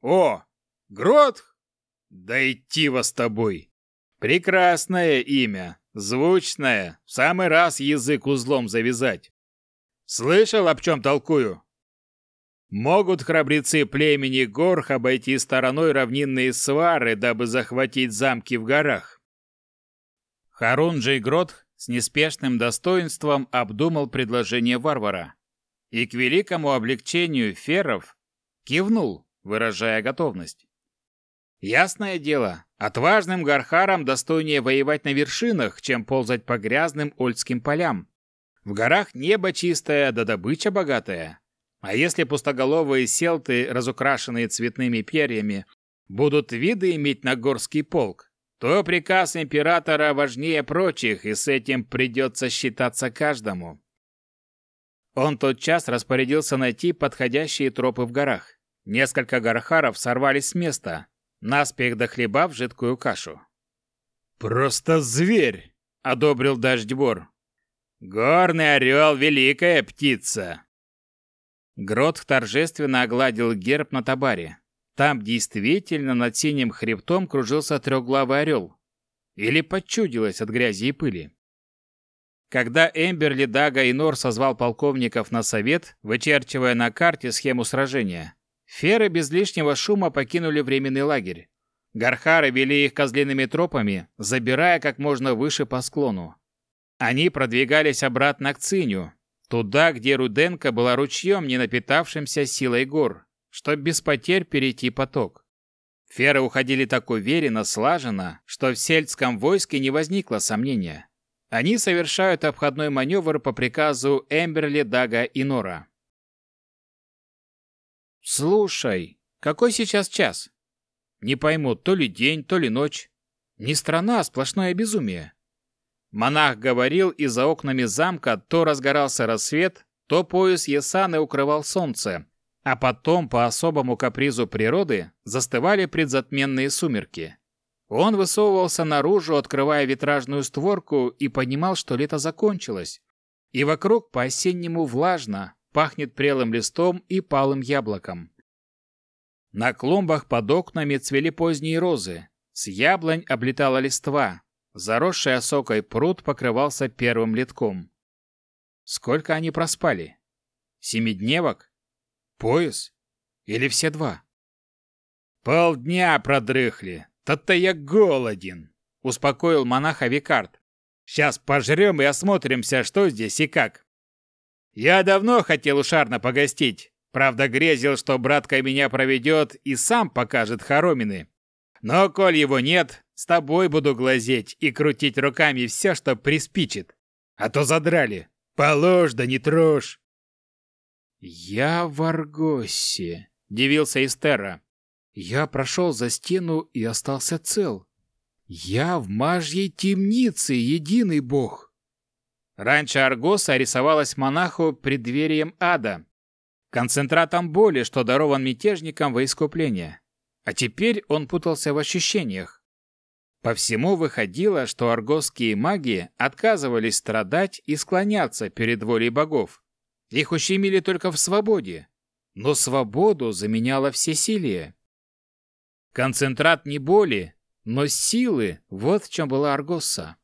О, Гротх? Да идти вас с тобой. Прекрасное имя, звучное, в самый раз язык узлом завязать. Слышал, об чем толкую? Могут храбрецы племени Горх обойти стороной равнинные свары, дабы захватить замки в горах. Харунджий Гротх с неспешным достоинством обдумал предложение варвара и к великому облегчению феров кивнул, выражая готовность. Ясное дело, отважным гархарам достойнее воевать на вершинах, чем ползать по грязным ольдским полям. В горах небо чистое, да добыча богатая. А если пустоголовые селты, разукрашенные цветными перьями, будут виды иметь на горский полк, то приказ императора важнее прочих, и с этим придется считаться каждому. Он тотчас распорядился найти подходящие тропы в горах. Несколько горхаров сорвались с места, наспех дохлебав жидкую кашу. «Просто зверь!» — одобрил Дождьбор. Горный орел — великая птица!» Грот торжественно огладил герб на табаре. Там действительно над синим хребтом кружился трехглавый орел. Или подчудилось от грязи и пыли. Когда Эмберли, Дага и Нор созвал полковников на совет, вычерчивая на карте схему сражения, феры без лишнего шума покинули временный лагерь. Гархары вели их козлиными тропами, забирая как можно выше по склону. Они продвигались обратно к Циню, туда, где Руденко была ручьем, не напитавшимся силой гор, чтобы без потерь перейти поток. Феры уходили так уверенно, слаженно, что в сельском войске не возникло сомнения. Они совершают обходной маневр по приказу Эмберли, Дага и Нора. «Слушай, какой сейчас час?» «Не пойму, то ли день, то ли ночь. Не страна, а сплошное безумие. Монах говорил, и за окнами замка то разгорался рассвет, то пояс Есаны укрывал солнце, а потом, по особому капризу природы, застывали предзатменные сумерки. Он высовывался наружу, открывая витражную створку, и понимал, что лето закончилось. И вокруг по-осеннему влажно, пахнет прелым листом и палым яблоком. На клумбах под окнами цвели поздние розы. С яблонь облетала листва, Заросший осокой пруд покрывался первым литком. Сколько они проспали? Семидневок? Пояс? Или все два? Полдня продрыхли. Тот-то я голоден. — успокоил монаха Викард. «Сейчас пожрем и осмотримся, что здесь и как. Я давно хотел у Шарна погостить. Правда, грезил, что братка меня проведет и сам покажет хоромины. Но, коль его нет, с тобой буду глазеть и крутить руками все, что приспичит. А то задрали. Положь да не трожь. «Я в Аргосе», — дивился Истерра. «Я прошел за стену и остался цел. Я в мажьей темнице, единый бог». Раньше Аргоса рисовалась монаху преддверием ада, концентратом боли, что дарован мятежникам во искупление. А теперь он путался в ощущениях. По всему выходило, что аргосские маги отказывались страдать и склоняться перед волей богов. Их ущемили только в свободе, но свободу заменяло всесилие. Концентрат не боли, но силы, вот в чем была Аргосса.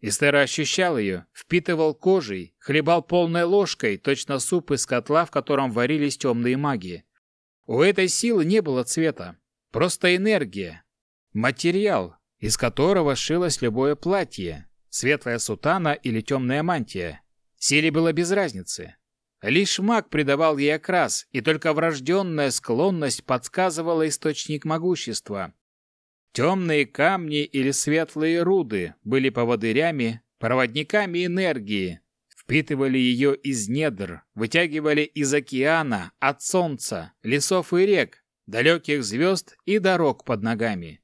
Истера ощущал ее, впитывал кожей, хлебал полной ложкой, точно суп из котла, в котором варились темные маги. У этой силы не было цвета, просто энергия, материал, из которого шилось любое платье, светлая сутана или темная мантия. Силе было без разницы. Лишь маг придавал ей окрас, и только врожденная склонность подсказывала источник могущества. Темные камни или светлые руды были поводырями, проводниками энергии, впитывали ее из недр, вытягивали из океана, от солнца, лесов и рек, далеких звезд и дорог под ногами.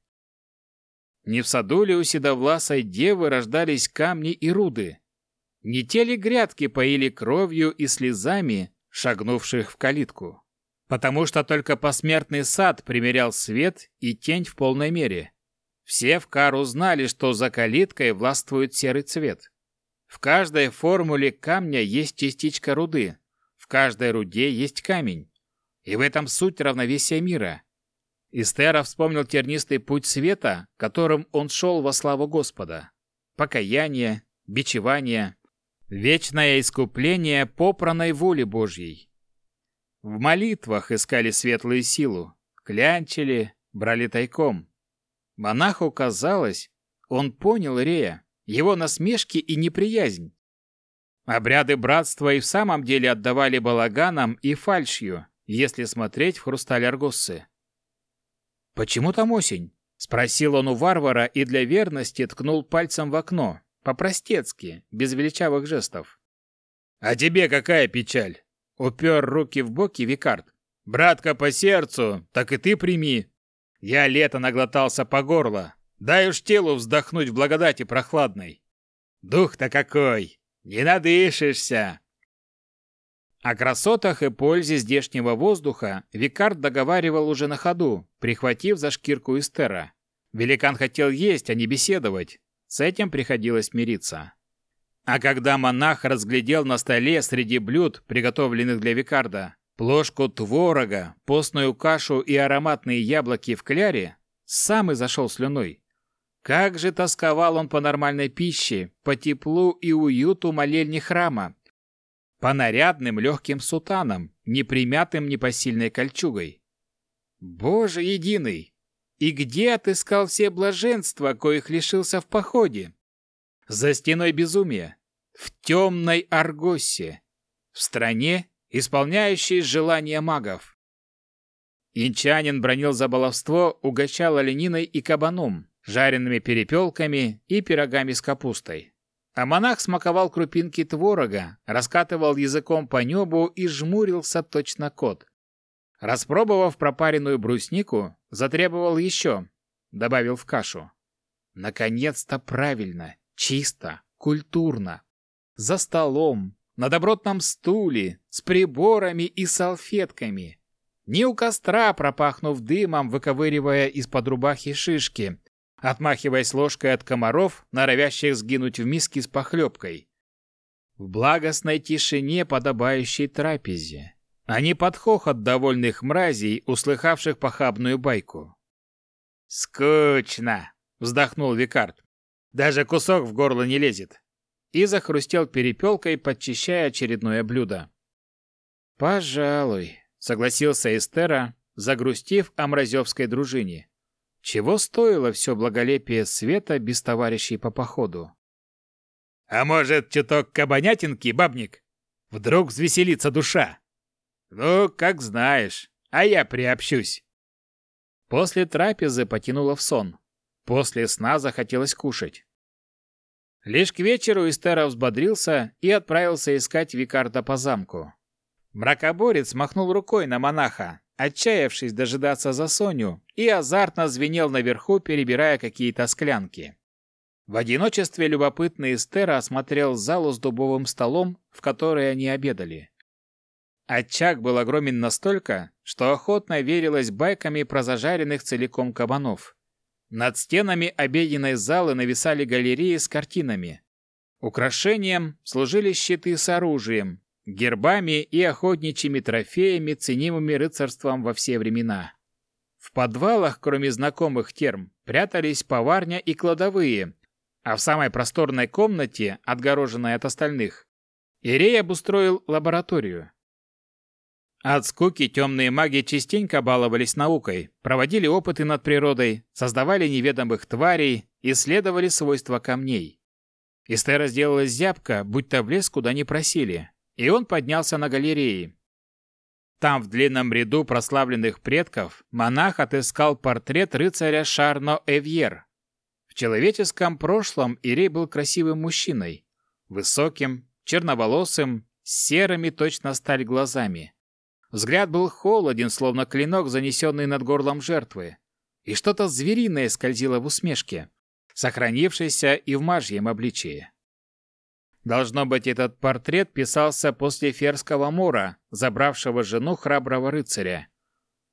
Не в саду ли у седовласой девы рождались камни и руды? Не те ли грядки поили кровью и слезами, шагнувших в калитку? Потому что только посмертный сад примерял свет и тень в полной мере. Все в Кару знали, что за калиткой властвует серый цвет. В каждой формуле камня есть частичка руды, в каждой руде есть камень. И в этом суть равновесия мира. Истера вспомнил тернистый путь света, которым он шел во славу Господа. Покаяние, бичевание, Вечное искупление попраной воли Божьей. В молитвах искали светлую силу, клянчили, брали тайком. Монаху казалось, он понял Рея, его насмешки и неприязнь. Обряды братства и в самом деле отдавали балаганам и фальшью, если смотреть в хрусталь Аргоссы. «Почему там осень?» — спросил он у варвара и для верности ткнул пальцем в окно, по-простецки, без величавых жестов. «А тебе какая печаль?» — упер руки в боки Викард. «Братка по сердцу, так и ты прими. Я лето наглотался по горло. Дай уж телу вздохнуть в благодати прохладной. Дух-то какой! Не надышишься!» О красотах и пользе здешнего воздуха Викард договаривал уже на ходу, прихватив за шкирку Эстера. Великан хотел есть, а не беседовать, с этим приходилось мириться. А когда монах разглядел на столе среди блюд, приготовленных для Викарда, плошку творога, постную кашу и ароматные яблоки в кляре, сам и зашел слюной. Как же тосковал он по нормальной пище, по теплу и уюту молельни храма, по нарядным легким сутанам, не примятым непосильной кольчугой. Боже единый! И где отыскал все блаженства, коих лишился в походе? За стеной безумия, в темной Аргосе, в стране, исполняющей желания магов. Инчанин бронил за баловство, угощал олениной и кабаном, жареными перепелками и пирогами с капустой. А монах смаковал крупинки творога, раскатывал языком по небу и жмурился точно кот. Распробовав пропаренную бруснику, затребовал еще, добавил в кашу. Наконец-то правильно, чисто, культурно. За столом, на добротном стуле, с приборами и салфетками. Не у костра, пропахнув дымом, выковыривая из-под рубахи шишки, отмахиваясь ложкой от комаров, норовящих сгинуть в миске с похлебкой. В благостной тишине подобающей трапезе а не под хохот довольных мразей, услыхавших похабную байку. «Скучно!» — вздохнул Викард. «Даже кусок в горло не лезет!» И захрустел перепелкой, подчищая очередное блюдо. «Пожалуй», — согласился Эстера, загрустив о мразевской дружине. Чего стоило все благолепие света без товарищей по походу? «А может, чуток кабанятинки, бабник? Вдруг взвеселится душа?» «Ну, как знаешь, а я приобщусь». После трапезы потянуло в сон. После сна захотелось кушать. Лишь к вечеру Истера взбодрился и отправился искать Викарда по замку. Мракоборец махнул рукой на монаха, отчаявшись дожидаться за Соню, и азартно звенел наверху, перебирая какие-то склянки. В одиночестве любопытный Эстера осмотрел залу с дубовым столом, в которой они обедали. Очаг был огромен настолько, что охотно верилось байками про зажаренных целиком кабанов. Над стенами обеденной залы нависали галереи с картинами. Украшением служили щиты с оружием, гербами и охотничьими трофеями, ценимыми рыцарством во все времена. В подвалах, кроме знакомых терм, прятались поварня и кладовые, а в самой просторной комнате, отгороженной от остальных, Ирей обустроил лабораторию. От скуки темные маги частенько баловались наукой, проводили опыты над природой, создавали неведомых тварей, исследовали свойства камней. Истера сделалась зябка, будто в лес куда не просили, и он поднялся на галереи. Там, в длинном ряду прославленных предков, монах отыскал портрет рыцаря Шарно Эвьер. В человеческом прошлом Ирей был красивым мужчиной, высоким, черноволосым, серыми точно сталь глазами. Взгляд был холоден, словно клинок, занесенный над горлом жертвы. И что-то звериное скользило в усмешке, сохранившееся и в мажьем обличии. Должно быть, этот портрет писался после Ферского мора, забравшего жену храброго рыцаря.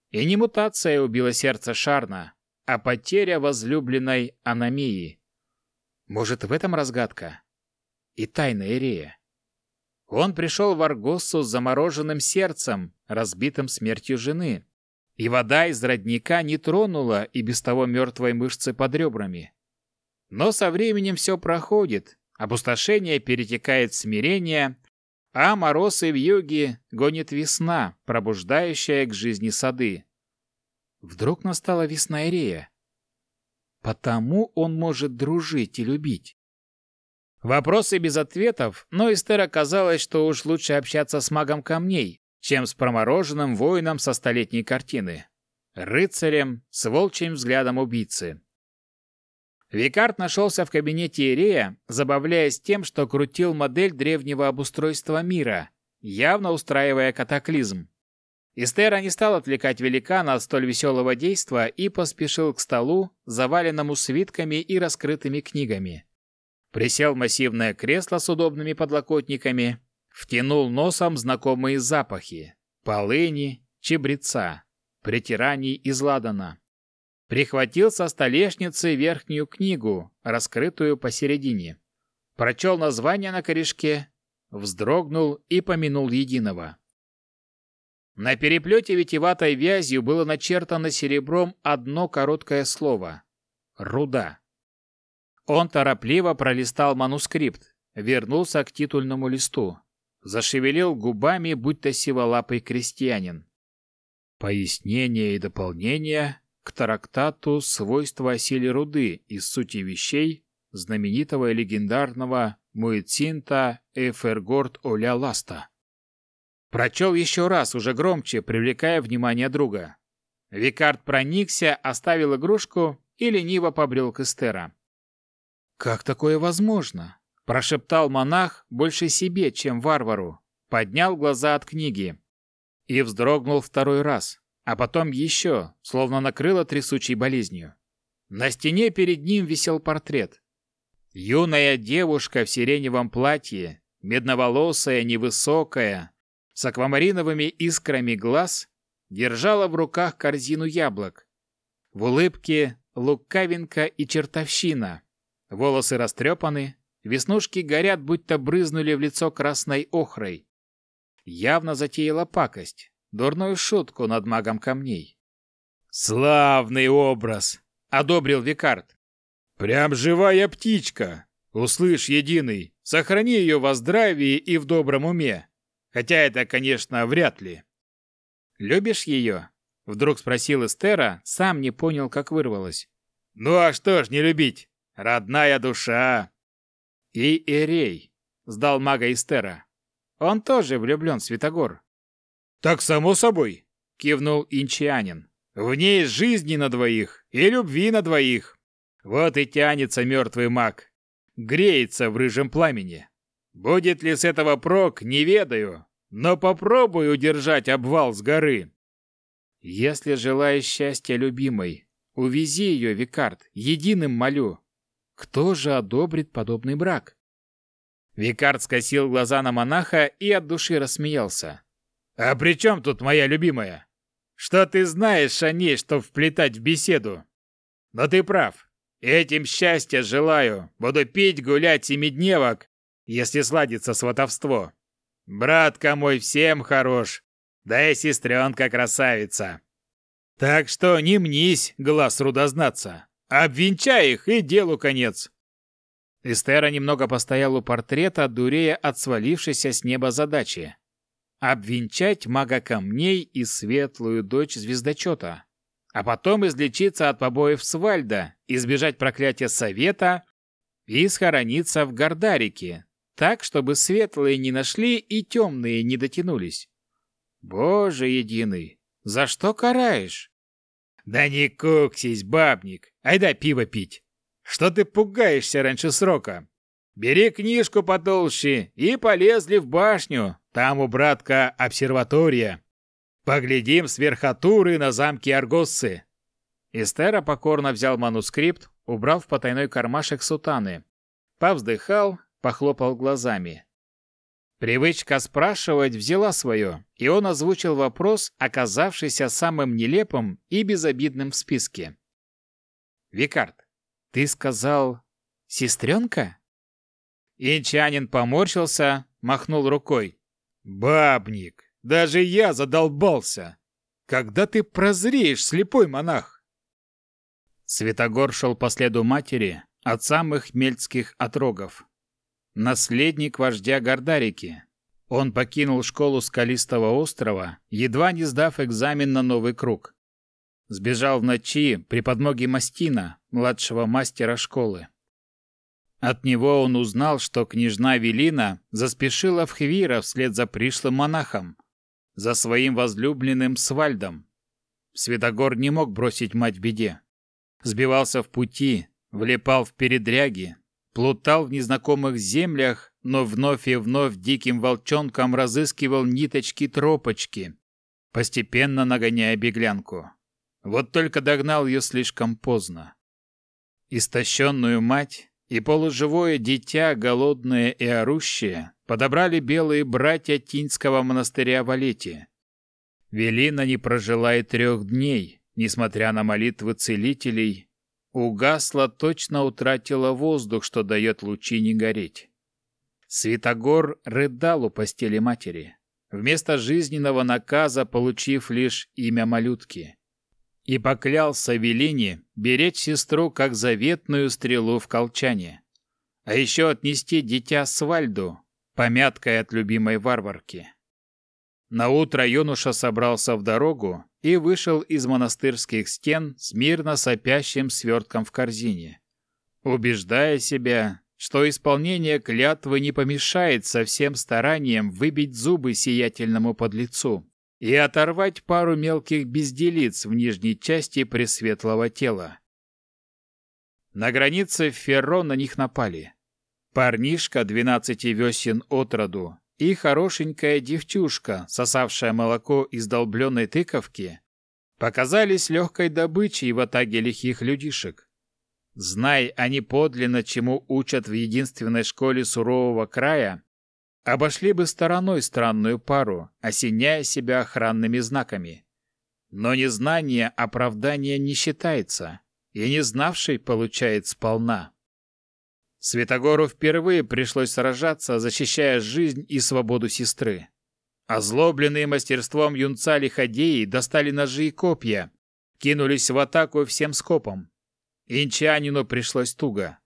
И не мутация убила сердце Шарна, а потеря возлюбленной Анамии. Может, в этом разгадка? И тайна Ирея. Он пришел в Аргоссу с замороженным сердцем, разбитым смертью жены. И вода из родника не тронула и без того мертвой мышцы под ребрами. Но со временем все проходит, опустошение перетекает в смирение, а мороз и вьюги гонит весна, пробуждающая к жизни сады. Вдруг настала весна Ирея. Потому он может дружить и любить. Вопросы без ответов, но Эстер оказалось, что уж лучше общаться с магом камней, чем с промороженным воином со столетней картины. Рыцарем с волчьим взглядом убийцы. Викард нашелся в кабинете Ирея, забавляясь тем, что крутил модель древнего обустройства мира, явно устраивая катаклизм. Истера не стал отвлекать великана от столь веселого действа и поспешил к столу, заваленному свитками и раскрытыми книгами. Присел в массивное кресло с удобными подлокотниками, втянул носом знакомые запахи – полыни, чебреца, притираний из ладана. Прихватил со столешницы верхнюю книгу, раскрытую посередине. Прочел название на корешке, вздрогнул и помянул единого. На переплете витеватой вязью было начертано серебром одно короткое слово – «Руда». Он торопливо пролистал манускрипт, вернулся к титульному листу, зашевелил губами, будто сиволапый крестьянин. Пояснение и дополнение к трактату «Свойства о силе руды из сути вещей» знаменитого и легендарного Муэцинта Эфергорд Оля Ласта. Прочел еще раз, уже громче, привлекая внимание друга. Викард проникся, оставил игрушку и лениво побрел к Эстера. «Как такое возможно?» – прошептал монах больше себе, чем варвару. Поднял глаза от книги. И вздрогнул второй раз, а потом еще, словно накрыло трясучей болезнью. На стене перед ним висел портрет. Юная девушка в сиреневом платье, медноволосая, невысокая, с аквамариновыми искрами глаз, держала в руках корзину яблок. В улыбке лукавинка и чертовщина, Волосы растрепаны, веснушки горят, будто брызнули в лицо красной охрой. Явно затеяла пакость, дурную шутку над магом камней. «Славный образ!» — одобрил Викард. «Прям живая птичка! Услышь, единый, сохрани ее во здравии и в добром уме. Хотя это, конечно, вряд ли». «Любишь ее?» Вдруг спросил Эстера, сам не понял, как вырвалось. «Ну а что ж не любить? Родная душа!» «И Эрей», — сдал мага Эстера. «Он тоже влюблен в Святогор». «Так само собой», — кивнул инчианин. «В ней жизни на двоих и любви на двоих. Вот и тянется мертвый маг, греется в рыжем пламени. Будет ли с этого прок, не ведаю, но попробуй удержать обвал с горы. Если желаешь счастья любимой, увези ее, Викард, единым молю. Кто же одобрит подобный брак? Викард скосил глаза на монаха и от души рассмеялся. «А при чем тут моя любимая? Что ты знаешь о ней, что вплетать в беседу? Но ты прав. Этим счастья желаю. Буду пить, гулять семидневок, если сладится сватовство. Братка мой всем хорош, да и сестренка красавица. Так что не мнись, глаз рудознаться. Обвенчай их, и делу конец. Эстера немного постоял у портрета, дурея от свалившейся с неба задачи. Обвенчать мага камней и светлую дочь звездочета. А потом излечиться от побоев Свальда, избежать проклятия Совета и схорониться в Гордарике, так, чтобы светлые не нашли и темные не дотянулись. Боже единый, за что караешь? Да не куксись, бабник, айда пиво пить. Что ты пугаешься раньше срока? Бери книжку потолще и полезли в башню. Там у братка обсерватория. Поглядим с верхотуры на замки Аргоссы. Эстера покорно взял манускрипт, убрал в потайной кармашек сутаны. Повздыхал, похлопал глазами. Привычка спрашивать взяла свое, и он озвучил вопрос, оказавшийся самым нелепым и безобидным в списке. «Викард, ты сказал «сестренка»?» Инчанин поморщился, махнул рукой. «Бабник, даже я задолбался! Когда ты прозреешь, слепой монах?» Святогор шел по следу матери от самых мельцких отрогов наследник вождя Гордарики. Он покинул школу Скалистого острова, едва не сдав экзамен на новый круг. Сбежал в ночи при подмоге Мастина, младшего мастера школы. От него он узнал, что княжна Велина заспешила в Хвира вслед за пришлым монахом, за своим возлюбленным Свальдом. Святогор не мог бросить мать в беде. Сбивался в пути, влипал в передряги, плутал в незнакомых землях, но вновь и вновь диким волчонком разыскивал ниточки-тропочки, постепенно нагоняя беглянку. Вот только догнал ее слишком поздно. Истощенную мать и полуживое дитя, голодное и орущее, подобрали белые братья Тинского монастыря в Алете. Велина не прожила и трех дней, несмотря на молитвы целителей Угасла, точно утратила воздух, что дает лучи не гореть. Святогор рыдал у постели матери, вместо жизненного наказа получив лишь имя малютки. И поклялся Велине беречь сестру как заветную стрелу в колчане. А еще отнести дитя Свальду, помяткой от любимой варварки. Наутро юноша собрался в дорогу и вышел из монастырских стен с мирно сопящим свертком в корзине, убеждая себя, что исполнение клятвы не помешает со всем старанием выбить зубы сиятельному подлецу и оторвать пару мелких безделиц в нижней части пресветлого тела. На границе Ферро на них напали. Парнишка двенадцати весен от роду и хорошенькая девчушка, сосавшая молоко из долбленной тыковки, показались легкой добычей в атаге лихих людишек. Знай они подлинно, чему учат в единственной школе сурового края, обошли бы стороной странную пару, осеняя себя охранными знаками. Но незнание оправдания не считается, и не знавший получает сполна. Святогору впервые пришлось сражаться, защищая жизнь и свободу сестры. Озлобленные мастерством юнца лиходеи достали ножи и копья, кинулись в атаку всем скопом. Инчанину пришлось туго.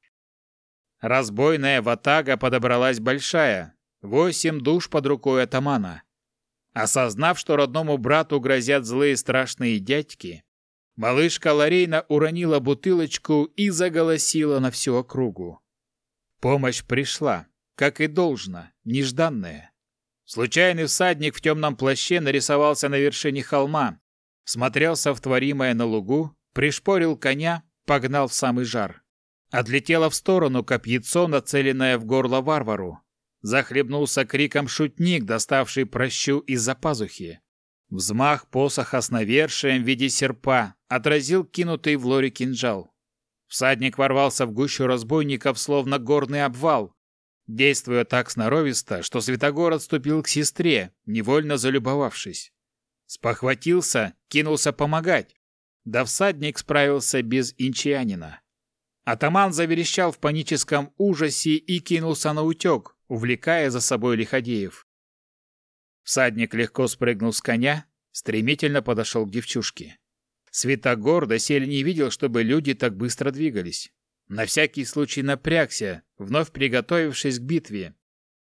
Разбойная ватага подобралась большая, восемь душ под рукой атамана. Осознав, что родному брату грозят злые страшные дядьки, малышка Ларейна уронила бутылочку и заголосила на всю округу. Помощь пришла, как и должно, нежданная. Случайный всадник в темном плаще нарисовался на вершине холма, смотрелся в творимое на лугу, пришпорил коня, погнал в самый жар. Отлетело в сторону копьецо, нацеленное в горло варвару. Захлебнулся криком шутник, доставший прощу из-за пазухи. Взмах посоха с навершием в виде серпа отразил кинутый в лоре кинжал. Всадник ворвался в гущу разбойников, словно горный обвал, действуя так сноровисто, что Святогор отступил к сестре, невольно залюбовавшись. Спохватился, кинулся помогать. Да всадник справился без инчианина. Атаман заверещал в паническом ужасе и кинулся на утек, увлекая за собой лиходеев. Всадник легко спрыгнул с коня, стремительно подошел к девчушке. Святогор доселе не видел, чтобы люди так быстро двигались. На всякий случай напрягся, вновь приготовившись к битве.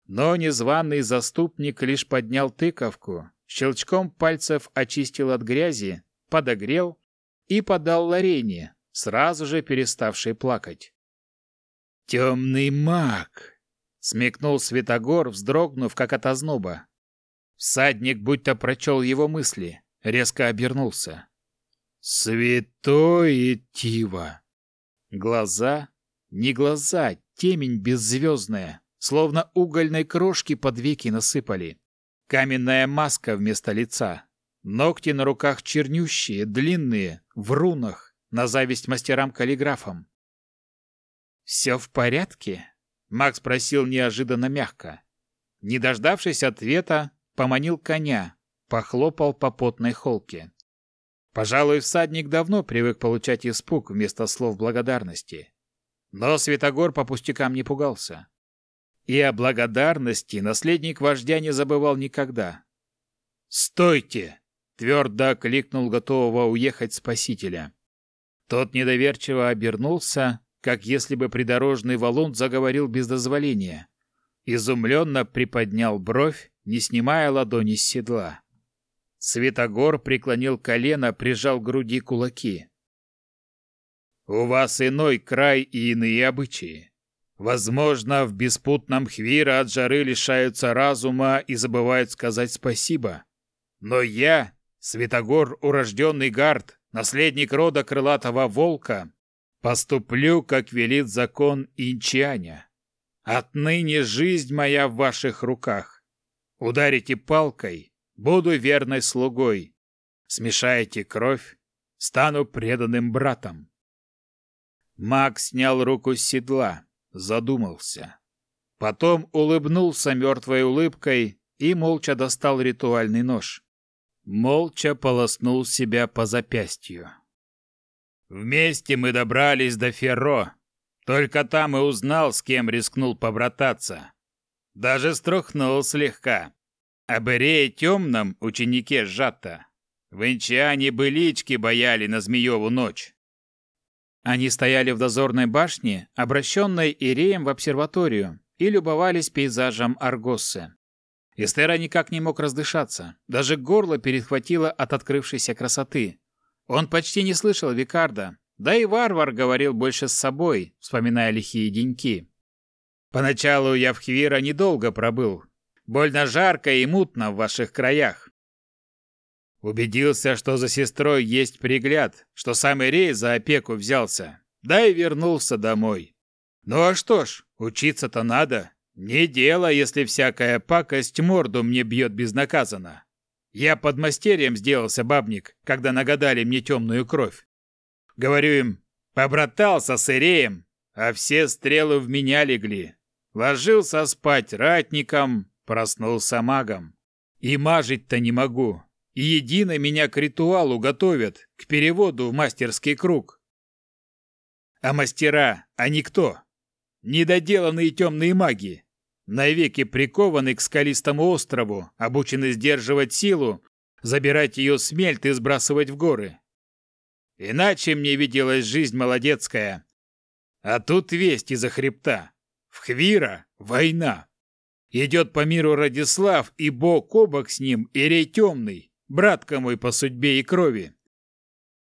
Но незваный заступник лишь поднял тыковку, щелчком пальцев очистил от грязи, подогрел и подал Ларене, сразу же переставшей плакать. «Темный маг!» — смекнул Святогор, вздрогнув, как от озноба. Всадник будто прочел его мысли, резко обернулся. «Святое Тива!» Глаза, не глаза, темень беззвездная, словно угольной крошки под веки насыпали. Каменная маска вместо лица. Ногти на руках чернющие, длинные, в рунах, на зависть мастерам-каллиграфам. «Все в порядке?» — Макс спросил неожиданно мягко. Не дождавшись ответа, поманил коня, похлопал по потной холке. Пожалуй, всадник давно привык получать испуг вместо слов благодарности. Но Святогор по пустякам не пугался. И о благодарности наследник вождя не забывал никогда. «Стойте!» — твердо окликнул готового уехать спасителя. Тот недоверчиво обернулся, как если бы придорожный валун заговорил без дозволения. Изумленно приподнял бровь, не снимая ладони с седла. Светогор преклонил колено, прижал к груди кулаки. «У вас иной край и иные обычаи. Возможно, в беспутном Хвира от жары лишаются разума и забывают сказать спасибо. Но я, Святогор, урожденный гард, наследник рода крылатого волка, поступлю, как велит закон Инчаня. Отныне жизнь моя в ваших руках. Ударите палкой, буду верной слугой. Смешаете кровь, стану преданным братом. Макс снял руку с седла задумался. Потом улыбнулся мертвой улыбкой и молча достал ритуальный нож. Молча полоснул себя по запястью. Вместе мы добрались до Ферро. Только там и узнал, с кем рискнул побрататься. Даже струхнул слегка. Об Ирее Темном, ученике сжато. В Инчиане былички бояли на Змееву ночь. Они стояли в дозорной башне, обращенной Иреем в обсерваторию, и любовались пейзажем Аргоссы. Эстера никак не мог раздышаться, даже горло перехватило от открывшейся красоты. Он почти не слышал Викарда, да и варвар говорил больше с собой, вспоминая лихие деньки. «Поначалу я в Хвира недолго пробыл. Больно жарко и мутно в ваших краях. Убедился, что за сестрой есть пригляд, что сам Ирей за опеку взялся. Да и вернулся домой. Ну а что ж, учиться-то надо. Не дело, если всякая пакость морду мне бьет безнаказанно. Я под мастерьем сделался бабник, когда нагадали мне темную кровь. Говорю им, побратался с Иреем, а все стрелы в меня легли. Ложился спать ратником, проснулся магом. И мажить-то не могу, и едино меня к ритуалу готовят, к переводу в мастерский круг. А мастера, они кто? Недоделанные темные маги, навеки прикованы к скалистому острову, обучены сдерживать силу, забирать ее с мельт и сбрасывать в горы. Иначе мне виделась жизнь молодецкая. А тут весть из-за хребта. В Хвира война. Идет по миру Радислав, и бок о бок с ним Ирей Темный, братка мой по судьбе и крови.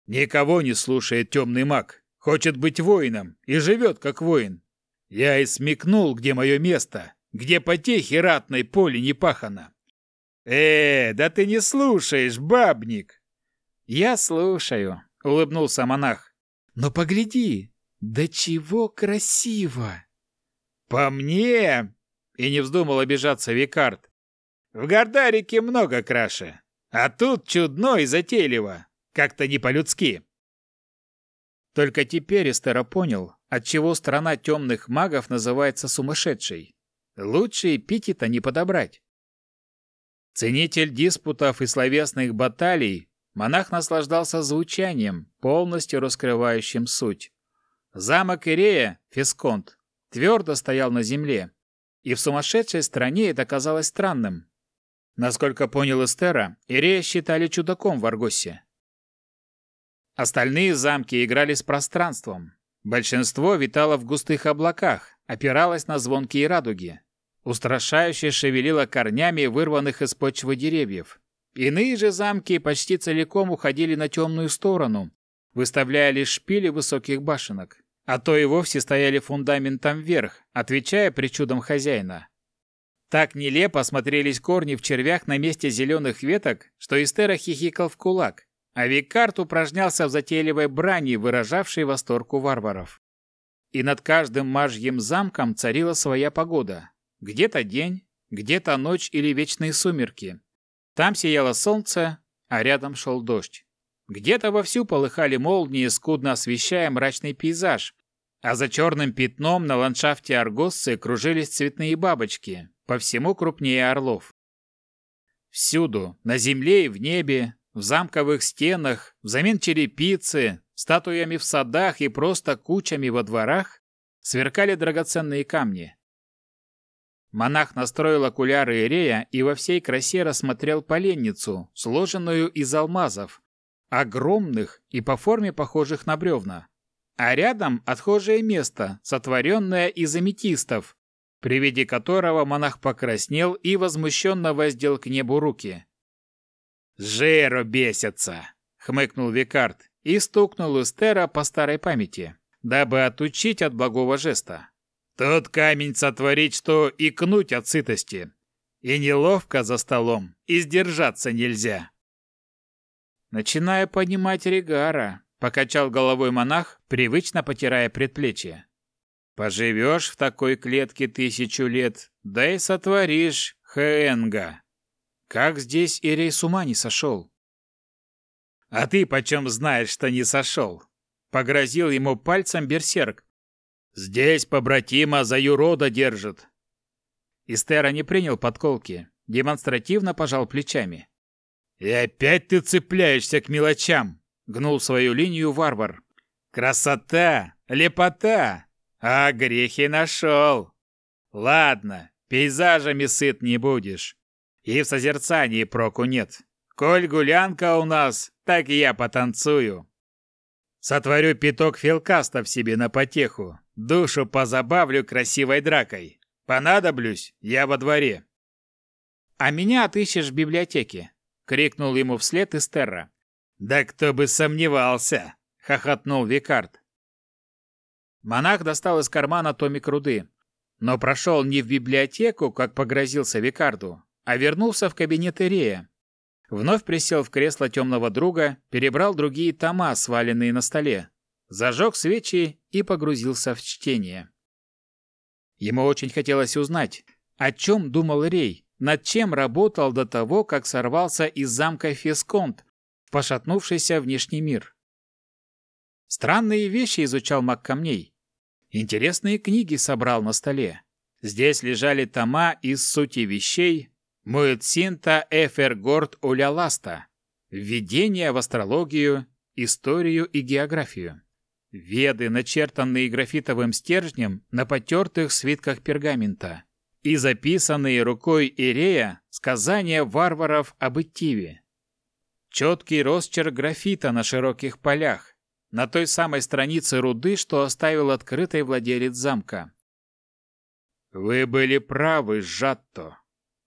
Никого не слушает темный маг, хочет быть воином и живет как воин. Я и смекнул, где мое место, где потехи ратной поле не пахано. Э, да ты не слушаешь, бабник. Я слушаю, улыбнулся монах. Но погляди, да чего красиво. По мне, и не вздумал обижаться Викард. В Гордарике много краше, а тут чудно и затейливо. Как-то не по-людски. Только теперь Эстера понял, отчего страна темных магов называется сумасшедшей. Лучше эпитета не подобрать. Ценитель диспутов и словесных баталий, монах наслаждался звучанием, полностью раскрывающим суть. Замок Ирея, Фисконт, твердо стоял на земле, и в сумасшедшей стране это казалось странным. Насколько понял Эстера, Ирея считали чудаком в Аргосе. Остальные замки играли с пространством. Большинство витало в густых облаках, опиралось на звонкие радуги. Устрашающе шевелило корнями вырванных из почвы деревьев. Иные же замки почти целиком уходили на темную сторону, выставляя лишь шпили высоких башенок, а то и вовсе стояли фундаментом вверх, отвечая причудам хозяина. Так нелепо смотрелись корни в червях на месте зеленых веток, что Истера хихикал в кулак, а Викарт упражнялся в затейливой брани, выражавшей восторг у варваров. И над каждым мажьим замком царила своя погода. Где-то день, где-то ночь или вечные сумерки. Там сияло солнце, а рядом шел дождь. Где-то вовсю полыхали молнии, скудно освещая мрачный пейзаж, а за черным пятном на ландшафте Аргоссы кружились цветные бабочки, по всему крупнее орлов. Всюду, на земле и в небе, в замковых стенах, взамен черепицы, статуями в садах и просто кучами во дворах сверкали драгоценные камни. Монах настроил окуляры Ирея и во всей красе рассмотрел поленницу, сложенную из алмазов, огромных и по форме похожих на бревна. А рядом отхожее место, сотворенное из аметистов, при виде которого монах покраснел и возмущенно воздел к небу руки. «Жиро бесится!» — хмыкнул Викард и стукнул Эстера по старой памяти, дабы отучить от благого жеста. «Тот камень сотворить, что икнуть от сытости. И неловко за столом, и сдержаться нельзя». «Начинаю понимать Регара», — покачал головой монах, привычно потирая предплечье. «Поживешь в такой клетке тысячу лет, да и сотворишь Хэнга». Как здесь Ирей с ума не сошел? А ты почем знаешь, что не сошел? Погрозил ему пальцем берсерк. Здесь побратима за юрода держит. Истера не принял подколки, демонстративно пожал плечами. «И опять ты цепляешься к мелочам!» — гнул свою линию варвар. «Красота! Лепота! А грехи нашел! Ладно, пейзажами сыт не будешь. И в созерцании проку нет. Коль гулянка у нас, так я потанцую. Сотворю пяток филкастов себе на потеху. Душу позабавлю красивой дракой. Понадоблюсь, я во дворе. «А меня отыщешь в библиотеке!» — крикнул ему вслед Эстерра. «Да кто бы сомневался!» — хохотнул Викард. Монах достал из кармана томик руды, но прошел не в библиотеку, как погрозился Викарду, а вернулся в кабинет Ирея. Вновь присел в кресло темного друга, перебрал другие тома, сваленные на столе, зажег свечи и погрузился в чтение. Ему очень хотелось узнать, о чем думал Рей, над чем работал до того, как сорвался из замка Фесконт пошатнувшийся внешний мир. Странные вещи изучал маг камней. Интересные книги собрал на столе. Здесь лежали тома из сути вещей, Муэцинта Эфергорд Уляласта. Введение в астрологию, историю и географию. Веды, начертанные графитовым стержнем на потертых свитках пергамента. И записанные рукой Ирея сказания варваров об Иттиве. Четкий росчерк графита на широких полях, на той самой странице руды, что оставил открытой владелец замка. Вы были правы, Жатто.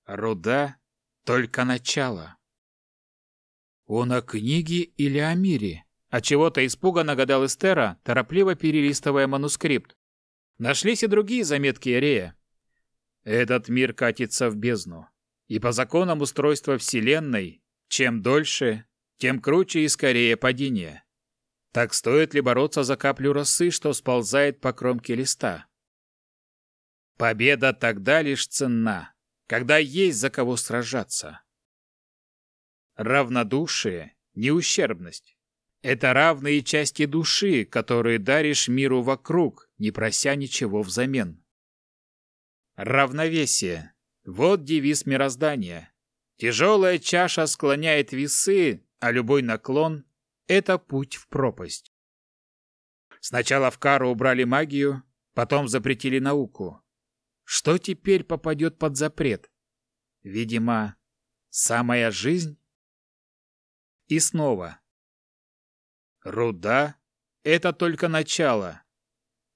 Руда — только начало. Он о книге или о мире? А чего-то испуганно гадал Эстера, торопливо перелистывая манускрипт. Нашлись и другие заметки Эрея. Этот мир катится в бездну. И по законам устройства Вселенной, чем дольше, тем круче и скорее падение. Так стоит ли бороться за каплю росы, что сползает по кромке листа? Победа тогда лишь ценна, когда есть за кого сражаться. Равнодушие – не ущербность. Это равные части души, которые даришь миру вокруг, не прося ничего взамен. Равновесие – вот девиз мироздания. Тяжелая чаша склоняет весы, а любой наклон – это путь в пропасть. Сначала в кару убрали магию, потом запретили науку. Что теперь попадет под запрет? Видимо, самая жизнь? И снова. Руда — это только начало.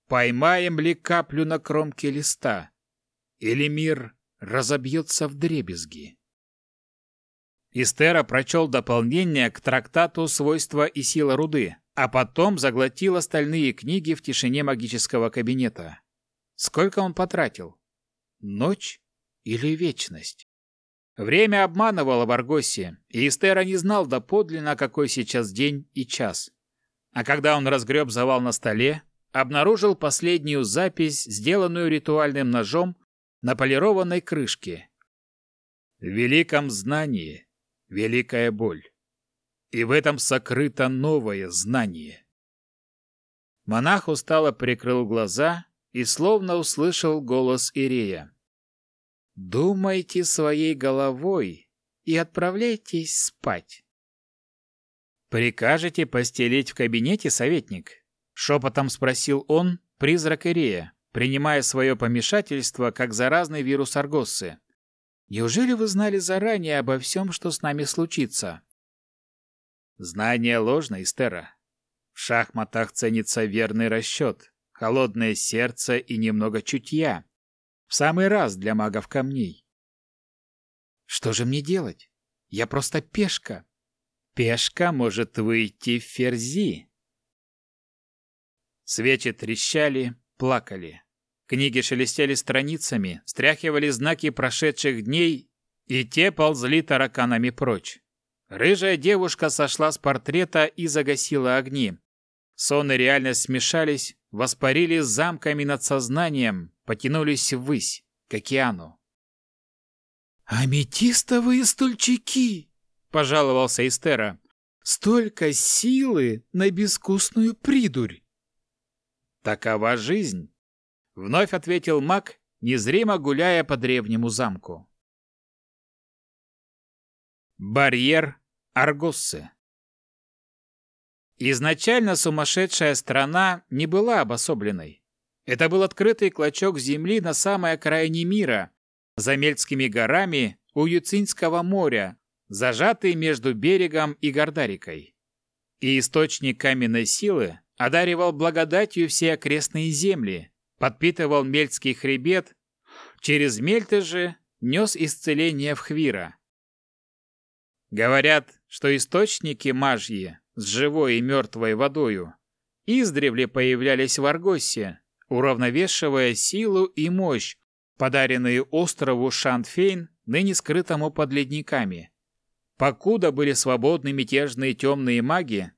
Поймаем ли каплю на кромке листа? Или мир разобьется в дребезги? Истера прочел дополнение к трактату «Свойства и сила руды», а потом заглотил остальные книги в тишине магического кабинета. Сколько он потратил? Ночь или вечность? Время обманывало в Аргосе, и Истера не знал доподлинно, какой сейчас день и час. А когда он разгреб завал на столе, обнаружил последнюю запись, сделанную ритуальным ножом на полированной крышке. В великом знании великая боль. И в этом сокрыто новое знание. Монах устало прикрыл глаза и словно услышал голос Ирея. «Думайте своей головой и отправляйтесь спать». «Прикажете постелить в кабинете, советник?» — шепотом спросил он, призрак Ирея, принимая свое помешательство как заразный вирус Аргоссы. Неужели вы знали заранее обо всем, что с нами случится? Знание ложно, Истера. В шахматах ценится верный расчет, холодное сердце и немного чутья. В самый раз для магов камней. Что же мне делать? Я просто пешка. Пешка может выйти в ферзи. Свечи трещали, плакали. Книги шелестели страницами, стряхивали знаки прошедших дней, и те ползли тараканами прочь. Рыжая девушка сошла с портрета и загасила огни. Сон и реальность смешались, воспарили замками над сознанием, потянулись ввысь, к океану. «Аметистовые стульчики!» — пожаловался Истера. «Столько силы на безвкусную придурь!» «Такова жизнь!» Вновь ответил маг, незримо гуляя по древнему замку. Барьер Аргоссы Изначально сумасшедшая страна не была обособленной. Это был открытый клочок земли на самой окраине мира, за Мельцкими горами у Юцинского моря, зажатый между берегом и Гордарикой. И источник каменной силы одаривал благодатью все окрестные земли, подпитывал Мельтский хребет, через Мельты же нес исцеление в Хвира. Говорят, что источники мажьи с живой и мертвой водою издревле появлялись в Аргосе, уравновешивая силу и мощь, подаренные острову Шантфейн, ныне скрытому под ледниками. Покуда были свободны мятежные темные маги,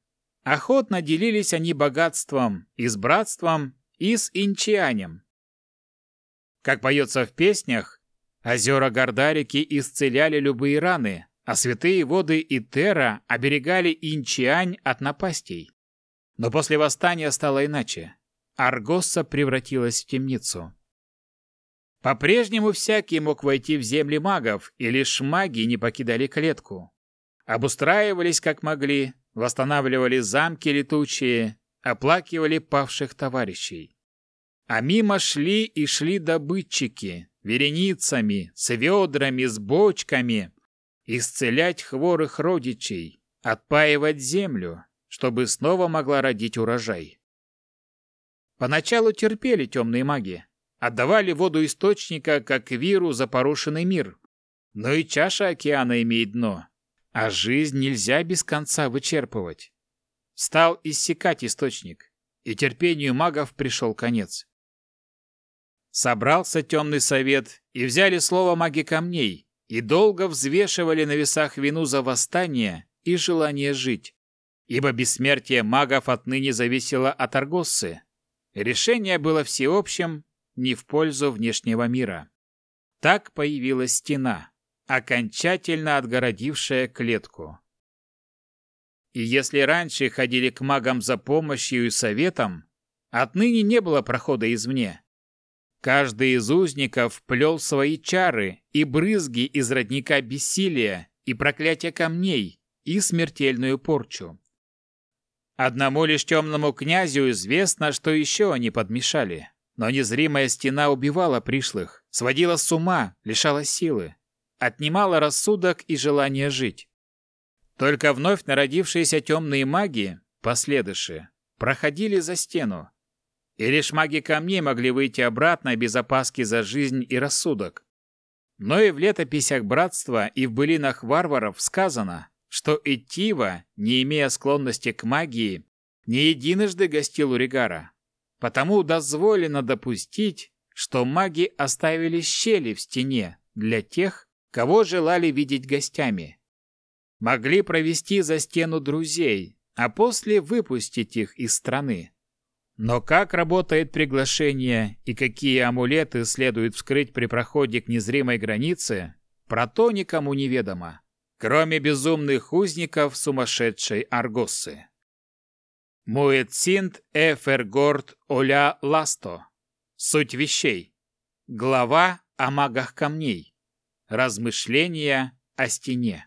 охотно делились они богатством и с братством и с инчианем. Как поется в песнях, озера Гордарики исцеляли любые раны, а святые воды Итера оберегали инчиань от напастей. Но после восстания стало иначе. Аргосса превратилась в темницу. По-прежнему всякий мог войти в земли магов, и лишь маги не покидали клетку. Обустраивались как могли, восстанавливали замки летучие, оплакивали павших товарищей. А мимо шли и шли добытчики, вереницами, с ведрами, с бочками, исцелять хворых родичей, отпаивать землю, чтобы снова могла родить урожай. Поначалу терпели темные маги, отдавали воду источника, как виру за порушенный мир. Но и чаша океана имеет дно, а жизнь нельзя без конца вычерпывать. Стал иссякать источник, и терпению магов пришел конец. Собрался темный совет, и взяли слово маги камней, и долго взвешивали на весах вину за восстание и желание жить, ибо бессмертие магов отныне зависело от Аргоссы. Решение было всеобщим, не в пользу внешнего мира. Так появилась стена, окончательно отгородившая клетку. И если раньше ходили к магам за помощью и советом, отныне не было прохода извне. Каждый из узников плел свои чары и брызги из родника бессилия и проклятия камней и смертельную порчу. Одному лишь темному князю известно, что еще они подмешали. Но незримая стена убивала пришлых, сводила с ума, лишала силы, отнимала рассудок и желание жить. Только вновь народившиеся темные маги, последыши, проходили за стену, и лишь маги камней могли выйти обратно без опаски за жизнь и рассудок. Но и в летописях братства и в былинах варваров сказано, что Итива, не имея склонности к магии, не единожды гостил у Ригара. Потому дозволено допустить, что маги оставили щели в стене для тех, кого желали видеть гостями. Могли провести за стену друзей, а после выпустить их из страны. Но как работает приглашение и какие амулеты следует вскрыть при проходе к незримой границе, про то никому не ведомо, кроме безумных узников сумасшедшей Аргоссы. Муэцинт Эфергорд Оля Ласто. Суть вещей. Глава о магах камней. Размышления о стене.